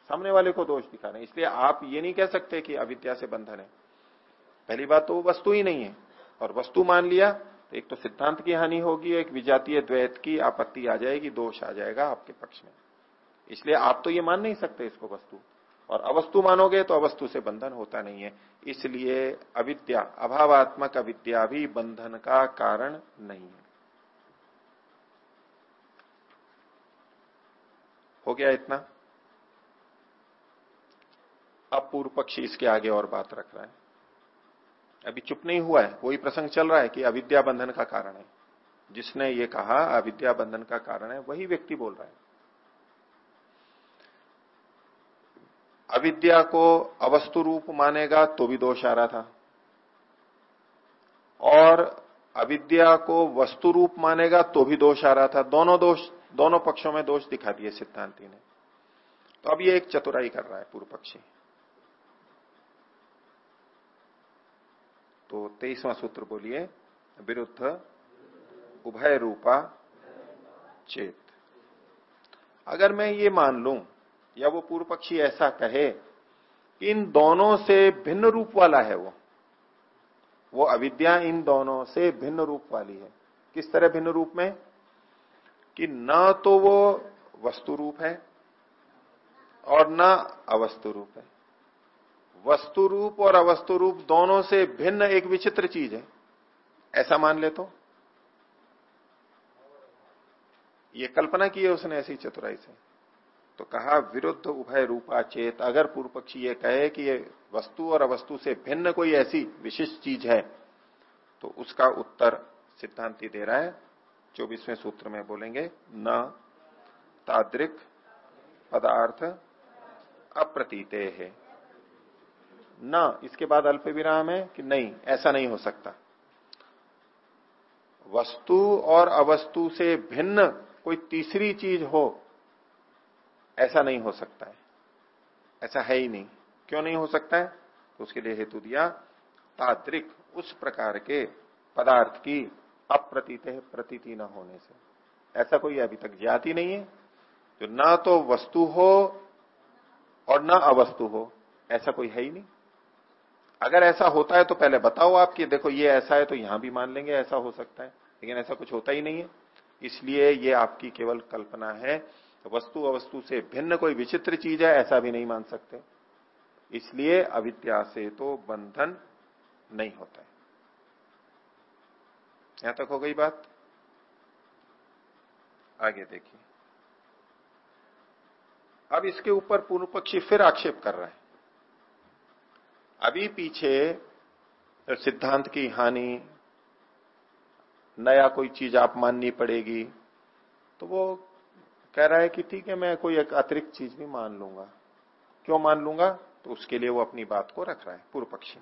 सामने वाले को दोष दिखा रहे इसलिए आप ये नहीं कह सकते कि अविद्या से बंधन है। पहली बात तो वस्तु ही नहीं है। और वस्तु मान लिया तो एक तो सिद्धांत की हानि होगी, एक विजातीय द्वैत की आपत्ति आ जाएगी, दोष आ जाएगा आपके पक्ष में। इसलिए आप तो ये मान नहीं सकते इसको वस्तु। और अवस्तु मानोगे तो अवस्तु से बंधन होता नहीं है। इसलिए अविद्या, अभावात्मक अविद्या भी बंधन का कारण नहीं है। हो गया इतना? अब पूर्व पक्षी इसके आगे और बात रख रहा है। अभी चुप नहीं हुआ है? वही प्रसंग चल रहा है कि अविद्या बंधन का कारण है। जिसने ये कहा, अविद्या बंधन का कारण है, वही व्यक्ति बोल रहा है। अविद्या को अवस्तु रूप मानेगा तो भी दोष आ रहा था। और अविद्या को वस्तु रूप मानेगा तो भी दोष आ रहा था। दोनों दोष, दोनों पक्षों में दोष दिखा दिए सिद्धांति ने। तो अब ये एक चतुराई कर रहा है पूर्व पक्षी। तो तेईसवां सूत्र बोलिए, विरुद्ध उभय रूपा चेत। अगर मैं ये मान लू या वो पूर्व पक्षी ऐसा कहे कि इन दोनों से भिन्न रूप वाला है वो। वो अविद्या इन दोनों से भिन्न रूप वाली है। किस तरह भिन्न रूप में? कि न तो वो वस्तु रूप है और न अवस्तु रूप है। वस्तु रूप और अवस्तु रूप दोनों से भिन्न एक विचित्र चीज़ है। ऐसा मान ले तो। ये कल्पना की है उसने ऐसी चतुराई से। तो कहा, विरुद्ध उभय रूपा चेत। अगर पूर्व पक्षी ये कहे कि ये वस्तु और अवस्तु से भिन्न कोई ऐसी विशिष्ट चीज़ है तो उसका उत्तर सिद्धांति दे रहा है, चौबीसवें सूत्र में बोलेंगे, न ताद्रिक पदार्थ अप्रतीते है। न, इसके बाद अल्प विराम है कि नहीं, ऐसा नहीं हो सकता। वस्तु और अवस्तु से भिन्न कोई तीसरी चीज़ हो ऐसा नहीं हो सकता है। ऐसा है ही नहीं। क्यों नहीं हो सकता है? तो उसके लिए हेतु दिया तात्रिक उस प्रकार के पदार्थ की अप्रतीत प्रतीति न होने से। ऐसा कोई अभी तक ज्ञात नहीं है जो ना तो वस्तु हो और ना अवस्तु हो। ऐसा कोई है ही नहीं। अगर ऐसा होता है तो पहले बताओ आप कि देखो ये ऐसा है तो यहाँ भी मान लेंगे, ऐसा हो सकता है। लेकिन ऐसा कुछ होता ही नहीं है। इसलिए ये आपकी केवल कल्पना है। वस्तु अवस्तु से भिन्न कोई विचित्र चीज़ है, ऐसा भी नहीं मान सकते। इसलिए अविद्या से तो बंधन नहीं होता है। यहाँ तक हो गई बात? आगे देखिए। अब इसके ऊपर पूर्व पक्षी फिर आक्षेप कर रहा है। अभी पीछे सिद्धांत की हानि नया कोई चीज़ आप माननी पड़ेगी। तो वो कह रहा है कि ठीक है, मैं कोई एक अतिरिक्त चीज़ भी मान लूँगा। क्यों मान लूँगा? तो उसके लिए वो अपनी बात को रख रहा है पूर्व पक्षी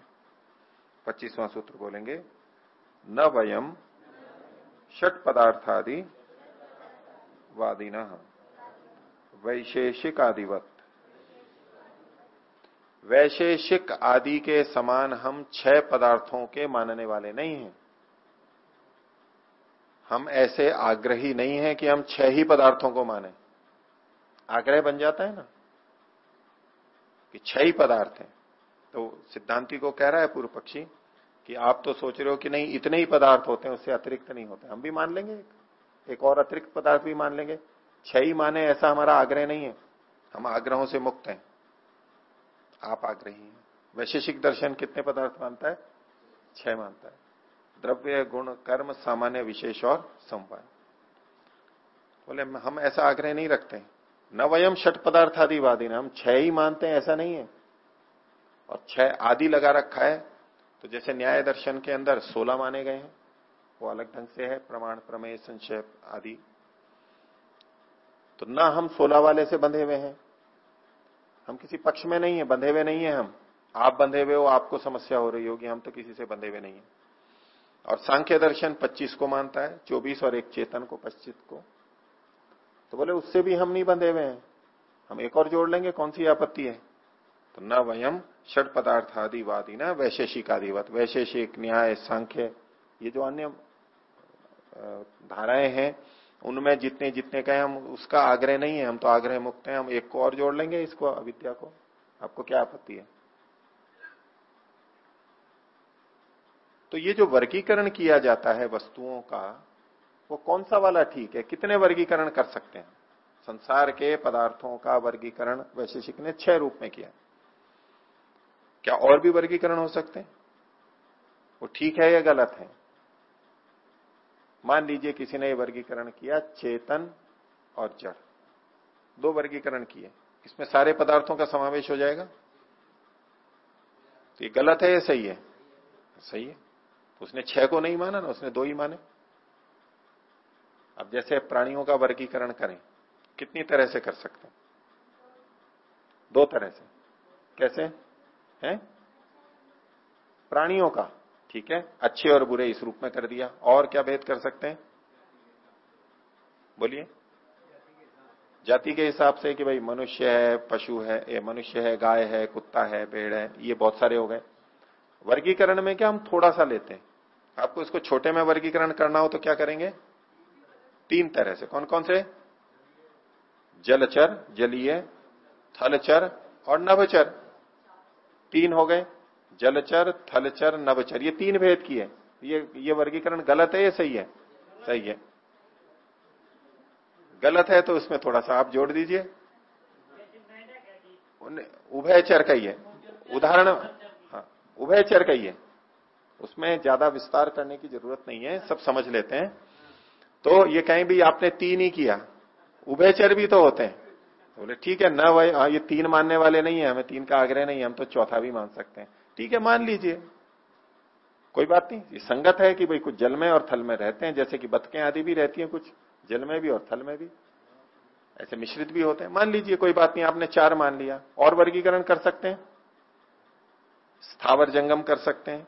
पच्चीसवां सूत्र बोलेंगे, न वयम षट पदार्थादि वादिन, वैशेषिक आदिवत। वैशेषिक आदि के समान हम छह पदार्थों के मानने वाले नहीं हैं। हम ऐसे आग्रही नहीं है कि हम छह ही पदार्थों को माने। आग्रह बन जाता है ना? कि छह ही पदार्थ हैं। तो सिद्धांति को कह रहा है पूर्व पक्षी कि आप तो सोच रहे हो कि नहीं, इतने ही पदार्थ होते हैं, उससे अतिरिक्त नहीं होते। हम भी मान लेंगे एक। और अतिरिक्त पदार्थ भी मान लेंगे। छह ही माने, ऐसा हमारा आग्रह नहीं है। हम आग्रहों से मुक्त हैं। आप आग्रही हैं। वैशेषिक दर्शन कितने पदार्थ मानता है? छह मानता है। द्रव्य, गुण, कर्म, सामान्य, विशेष और संवाद। बोले, हम ऐसा आग्रह नहीं रखते। न वयम षट पदार्थ आदि वादी हम छह ही मानते हैं, ऐसा नहीं है। और छह आदि लगा रखा है तो जैसे न्याय दर्शन के अंदर सोलह माने गए हैं, वो अलग ढंग से है, प्रमाण, प्रमेय, संक्षेप, आदि। तो ना हम सोलह वाले से बंधे हुए हैं। हम किसी पक्ष में नहीं है, बंधे हुए नहीं है हम। आप बंधे हुए हो, आपको समस्या हो रही होगी, हम तो किसी से बंधे हुए नहीं है। और सांख्य दर्शन 25 को मानता है 24 और एक चेतन को 25 को। तो बोले, उससे भी हम नहीं बंधे हुए हैं। हम एक और जोड़ लेंगे, कौन सी आपत्ति है? तो न वयम षट पदार्थ आदिवादी न वैशेषिक आदिवत वैशेषिक न्याय, सांख्य, ये जो अन्य धाराएँ हैं, उनमें जितने जितने कहे हम उसका आग्रह नहीं है, हम तो आग्रह मुक्त हैं, हम एक को और जोड़ लेंगे इसको, अविद्या को। आपको क्या आपत्ति है? तो ये जो वर्गीकरण किया जाता है वस्तुओं का, वो कौन सा वाला ठीक है? कितने वर्गीकरण कर सकते हैं? संसार के पदार्थों का वर्गीकरण वैशेषिक ने छह रूप में किया। क्या और भी वर्गीकरण हो सकते हैं? वो ठीक है या गलत है? मान लीजिए किसी ने वर्गीकरण किया, चेतन और जड़। दो वर्गीकरण किए। इसमें सारे पदार्थों का समावेश हो जाएगा? तो ये गलत है या सही है? सही है। उसने छह को नहीं माना ना, उसने दो ही माने। अब जैसे प्राणियों का वर्गीकरण करें, कितनी तरह से कर सकते हैं? दो तरह से। कैसे? हैं? प्राणियों का, ठीक है? अच्छे और बुरे इस रूप में कर दिया। और क्या भेद कर सकते हैं? बोलिए। जाति के हिसाब से कि भाई मनुष्य है, पशु है ये मनुष्य है, गाय है, कुत्ता है पेड़ है, ये बहुत सारे हो गए। वर्गीकरण में क्या हम थोड़ा सा लेते हैं? आपको इसको छोटे में वर्गीकरण करना हो तो क्या करेंगे? तीन तरह से। कौन कौन से? जलचर, जलीय, थलचर और नभचर। तीन हो गए। जलचर, थलचर, नभचर। ये तीन भेद की है ये ये वर्गीकरण गलत है या सही है? सही है। गलत है तो इसमें थोड़ा सा आप जोड़ दीजिए। उभयचर का ही है उदाहरण हाँ उभयचर का ही है उसमें ज़्यादा विस्तार करने की ज़रूरत नहीं है, सब समझ लेते हैं। तो ये कहीं भी, आपने तीन ही किया। उभयचर भी तो होते हैं। तो बोले, ठीक है, न भाई हाँ ये तीन मानने वाले नहीं है, हमें तीन का आग्रह नहीं है हम तो चौथा भी मान सकते हैं। ठीक है, मान लीजिए। कोई बात नहीं। ये संगत है कि भाई कुछ जल में और थल में रहते हैं, जैसे कि बतकें आदि भी रहती हैं कुछ, जल में भी और थल में भी। ऐसे मिश्रित भी होते हैं। मान लीजिए, कोई बात नहीं, आपने चार मान लिया। और वर्गीकरण कर सकते हैं। स्थावर जंगम कर सकते हैं।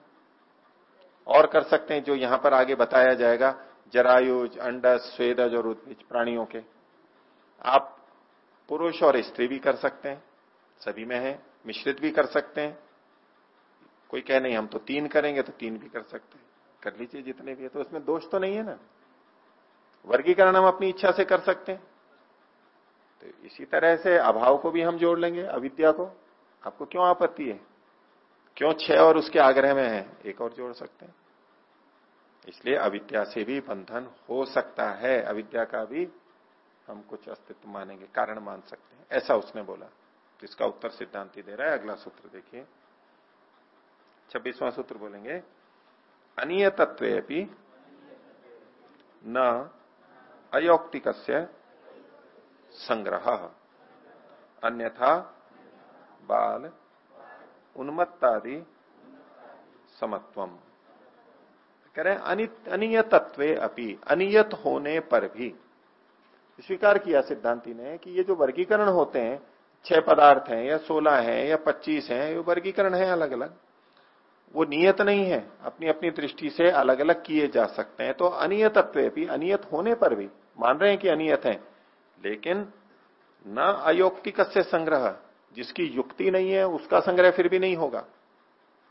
और कर सकते हैं, जो यहाँ पर आगे बताया जाएगा, जरायुज, अंडस, स्वेदज और उद्भिज प्राणियों के। आप पुरुष और स्त्री भी कर सकते हैं, सभी में है, मिश्रित भी कर सकते हैं। कोई कह, नहीं, हम तो तीन करेंगे तो तीन भी कर सकते हैं। कर लीजिए जितने भी है तो उसमें दोष तो नहीं है ना। वर्गीकरण हम अपनी इच्छा से कर सकते हैं। तो इसी तरह से अभाव को भी हम जोड़ लेंगे, अविद्या को। आपको क्यों आपत्ति है? क्यों छह और उसके आग्रह में है? एक और जोड़ सकते हैं। इसलिए अविद्या से भी बंधन हो सकता है। अविद्या का भी हम कुछ अस्तित्व मानेंगे, कारण मान सकते हैं। ऐसा उसने बोला। जिसका उत्तर सिद्धांति दे रहा है। अगला सूत्र देखिए। छब्बीसवां सूत्र बोलेंगे। अनिय तत्व न अयोक्तिक संग्रह। अन्यथा बाल उन्मत्तादि समत्वम। कह रहे हैं अनियत तत्व अपनी अनियत होने पर भी। स्वीकार किया सिद्धांति ने कि ये जो वर्गीकरण होते हैं, छह पदार्थ हैं, या सोलह हैं, या पच्चीस हैं, ये वर्गीकरण है अलग अलग वो नियत नहीं है अपनी अपनी दृष्टि से अलग अलग किए जा सकते हैं। तो अनियतत्व भी, अनियत होने पर भी, मान रहे हैं कि अनियत है, लेकिन न अयोक्तिक से संग्रह। जिसकी युक्ति नहीं है, उसका संग्रह फिर भी नहीं होगा।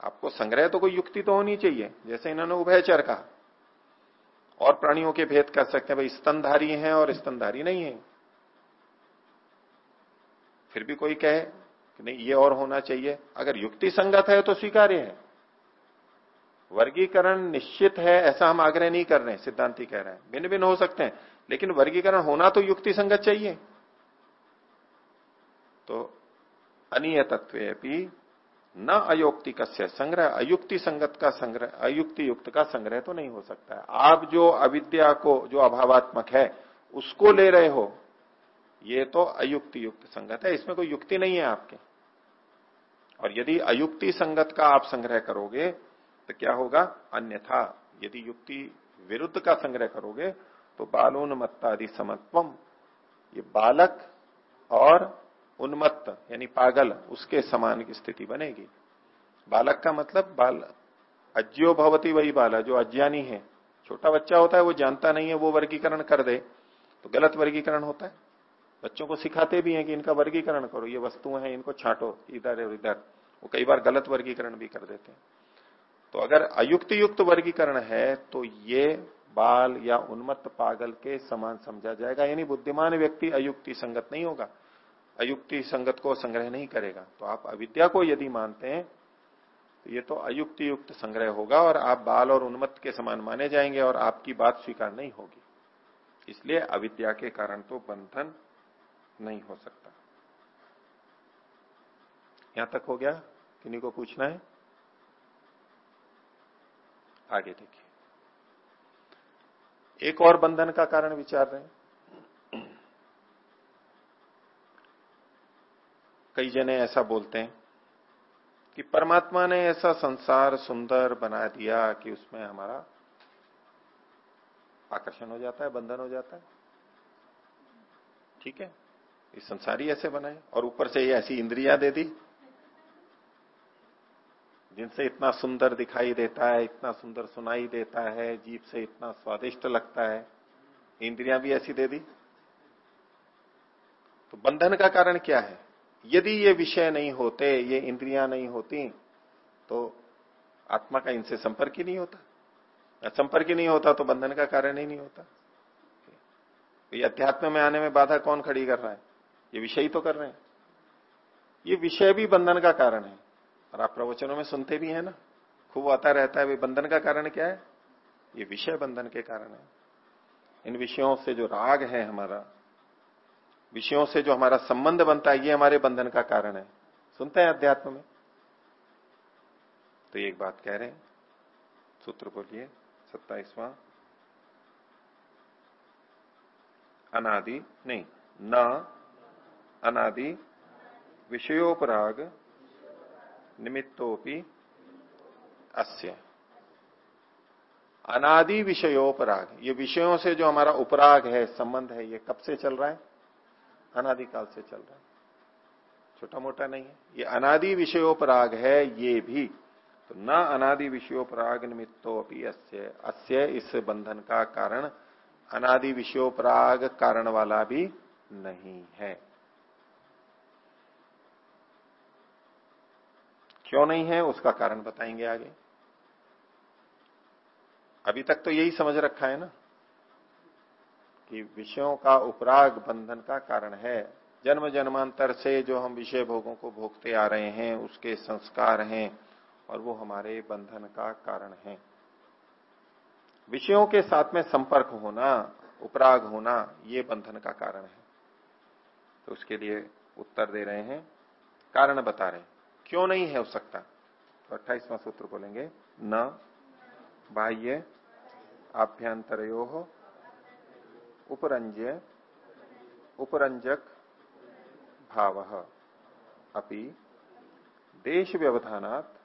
आपको संग्रह तो कोई युक्ति तो होनी चाहिए, जैसे इन्होंने उभयचर कहा। और प्राणियों के भेद कर सकते हैं, भाई, स्तनधारी हैं और स्तनधारी नहीं है। फिर भी कोई कहे कि नहीं, ये और होना चाहिए। अगर युक्ति संगत है तो स्वीकार्य है। वर्गीकरण निश्चित है, ऐसा हम आग्रह नहीं कर रहे सिद्धांति कह रहे हैं। भिन्न भिन्न हो सकते हैं, लेकिन वर्गीकरण होना तो युक्ति संगत चाहिए। तो अनियतत्व न अयोक्तिक संग्रह अयुक्ति संगत का संग्रह अयुक्ति युक्त का संग्रह तो नहीं हो सकता है। आप जो अविद्या को, जो अभावात्मक है, उसको ले रहे हो, ये तो अयुक्ति युक्त संगत है। इसमें कोई युक्ति नहीं है आपके। और यदि अयुक्ति संगत का आप संग्रह करोगे तो क्या होगा? अन्यथा, यदि युक्ति विरुद्ध का संग्रह करोगे तो बालोन्मत्तादि समत्वम ये बालक और उन्मत्त, यानी पागल, उसके समान की स्थिति बनेगी। बालक का मतलब बाल अज्यो भवती वही बाला, जो अज्ञानी है। छोटा बच्चा होता है, वो जानता नहीं है, वो वर्गीकरण कर दे। तो गलत वर्गीकरण होता है। बच्चों को सिखाते भी हैं कि इनका वर्गीकरण करो, ये वस्तुएँ हैं, इनको छांटो, इधर और इधर। वो कई बार गलत वर्गीकरण भी कर देते हैं। तो अगर अयुक्त युक्त वर्गीकरण है तो ये बाल या उन्मत्त पागल के समान समझा जाएगा। यानी बुद्धिमान व्यक्ति अयुक्ति संगत नहीं होगा। अयुक्ति संगत को संग्रह नहीं करेगा। तो आप अविद्या को यदि मानते हैं तो ये तो अयुक्ति युक्त संग्रह होगा और आप बाल और उन्मत्त के समान माने जाएँगे और आपकी बात स्वीकार नहीं होगी। इसलिए अविद्या के कारण तो बंधन नहीं हो सकता। यहाँ तक हो गया? किन्हीं को पूछना है? आगे देखिए। एक और बंधन का कारण विचार रहे हैं। कई जने ऐसा बोलते हैं कि परमात्मा ने ऐसा संसार सुंदर बना दिया कि उसमें हमारा आकर्षण हो जाता है, बंधन हो जाता है। ठीक है? इस संसार ऐसे बनाए और ऊपर से ये ऐसी इंद्रिया दे दी, जिनसे इतना सुंदर दिखाई देता है, इतना सुंदर सुनाई देता है जीप से इतना स्वादिष्ट लगता है। इंद्रियाँ भी ऐसी दे दी। तो बंधन का कारण क्या है? यदि ये विषय नहीं होते, ये इंद्रियाँ नहीं होती तो आत्मा का इनसे संपर्क ही नहीं होता। संपर्क ही नहीं होता तो बंधन का कारण ही नहीं होता। तो ये अध्यात्म में आने में बाधा कौन खड़ी कर रहा है? ये विषय ही तो कर रहे हैं। ये विषय भी बंधन का कारण है। और आप प्रवचनों में सुनते भी है ना, खूब आता रहता है बंधन का कारण क्या है? ये विषय बंधन के कारण है। इन विषयों से जो राग है हमारा विषयों से जो हमारा संबंध बनता है, ये हमारे बंधन का कारण है। सुनते हैं अध्यात्म में। तो एक बात कह रहे हैं। सूत्र बोलिए, सत्ताईसवां। अनादि, नहीं, न, अनादि, विषयोपराग, निमित्तोपि, अस्य। अनादि, विषयोपराग, ये विषयों से जो हमारा उपराग है, संबंध है, ये कब से चल रहा है? अनादिकाल से चल रहा है। छोटा मोटा नहीं है। ये अनादि विषयोपराग है, ये भी। तो न अनादि विषयोपराग निमित्तो अपनी अस्य। अस्य इस बंधन का कारण, अनादि विषयोपराग कारण वाला भी नहीं है। क्यों नहीं है, उसका कारण बताएँगे आगे। अभी तक तो यही समझ रखा है ना? कि विषयों का उपराग बंधन का कारण है। जन्म जन्मांतर से जो हम विषय भोगों को भोगते आ रहे हैं, उसके संस्कार हैं और वो हमारे बंधन का कारण है। विषयों के साथ में संपर्क होना, उपराग होना, ये बंधन का कारण है। तो उसके लिए उत्तर दे रहे हैं। कारण बता रहे हैं। क्यों नहीं है हो सकता? तो अट्ठाईसवां सूत्र बोलेंगे। न बाह्य आभ्यंतरयो उपरंज्य, उपरंजक भाव। अपि देश व्यवधानात्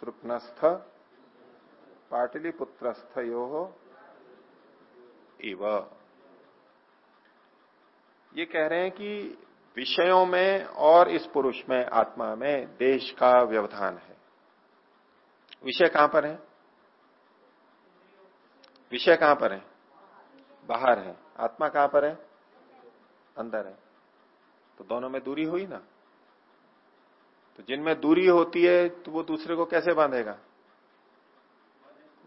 सृप्नस्थ, पाटलिपुत्रस्थयो इव। ये कह रहे हैं कि विषयों में और इस पुरुष में, आत्मा में देश का व्यवधान है। विषय कहाँ पर है? विषय कहाँ पर है? बाहर है। आत्मा कहाँ पर है? अंदर है। तो दोनों में दूरी हुई ना? तो जिनमें दूरी होती है तो वो दूसरे को कैसे बांधेगा?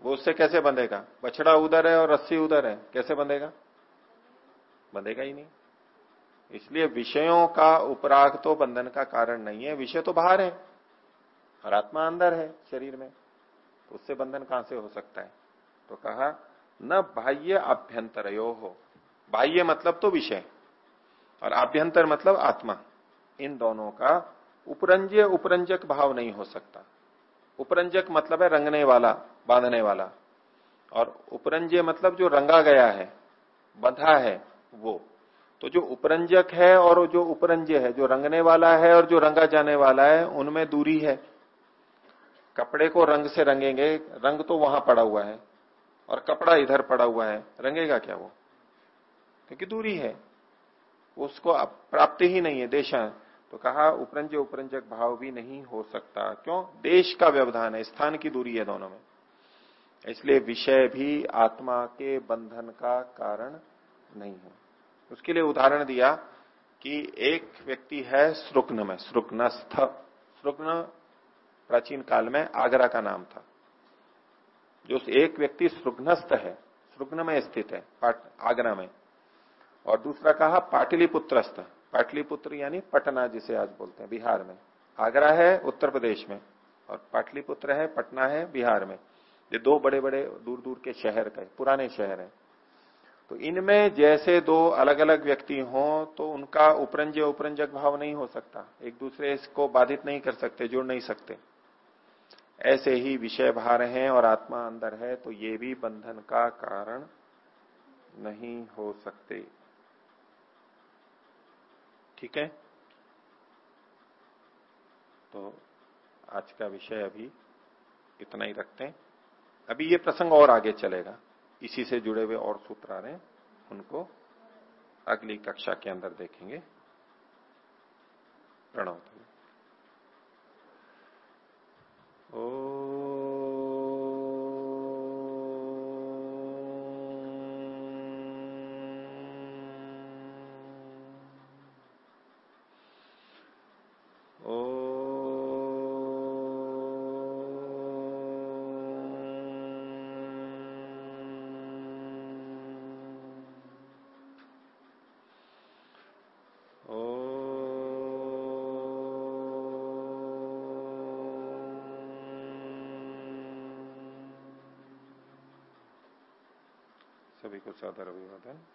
वो उससे कैसे बंधेगा? बछड़ा उधर है और रस्सी उधर है। कैसे बंधेगा? बंधेगा ही नहीं। इसलिए विषयों का उपराग तो बंधन का कारण नहीं है। विषय तो बाहर है और आत्मा अंदर है शरीर में। तो उससे बंधन कहाँ से हो सकता है? तो कहा न बाह्य आभ्यंतर हो बाह्य मतलब तो विषय, और आभ्यंतर मतलब आत्मा। इन दोनों का उपरंज्य, उपरंजक भाव नहीं हो सकता। उपरंजक मतलब है रंगने वाला, बांधने वाला। और उपरंज्य मतलब जो रंगा गया है, बंधा है, वो। तो जो उपरंजक है और जो उपरंज्य है, जो रंगने वाला है और जो रंगा जाने वाला है, उनमें दूरी है। कपड़े को रंग से रंगेंगे, रंग तो वहाँ पड़ा हुआ है। और कपड़ा इधर पड़ा हुआ है, रंगेगा क्या वो? क्योंकि दूरी है। उसको प्राप्ति ही नहीं है, देशा तो कहा, उपरंज उपरंजक भाव भी नहीं हो सकता। क्यों? देश का व्यवधान है, स्थान की दूरी है दोनों में। इसलिए विषय भी आत्मा के बंधन का कारण नहीं है। उसके लिए उदाहरण दिया कि एक व्यक्ति है श्रुग्न में श्रुग्नस्थ श्रुग्न प्राचीन काल में आगरा का नाम था। जो एक व्यक्ति श्रुग्नस्थ है श्रुग्न में स्थित है आगरा में। और दूसरा कहा, पाटलिपुत्रस्थ। पाटलिपुत्र यानी पटना जिसे आज बोलते हैं, बिहार में। आगरा है, उत्तर प्रदेश में। और पाटलिपुत्र है, पटना है, बिहार में। ये दो बड़े बड़े दूर दूर के शहर का पुराने शहर हैं। तो इनमें जैसे दो अलग अलग व्यक्ति हों तो उनका उपरंज उपरंजक भाव नहीं हो सकता। एक दूसरे को बाधित नहीं कर सकते, जुड़ नहीं सकते। ऐसे ही विषय भार हैं और आत्मा अंदर है तो ये भी बंधन का कारण नहीं हो सकते। ठीक है? तो आज का विषय अभी इतना ही रखते हैं। अभी ये प्रसंग और आगे चलेगा। इसी से जुड़े हुए और सूत्र आ रहे हैं। उनको अगली कक्षा के अंदर देखेंगे। प्रणव। Oh. अभिवादन ओम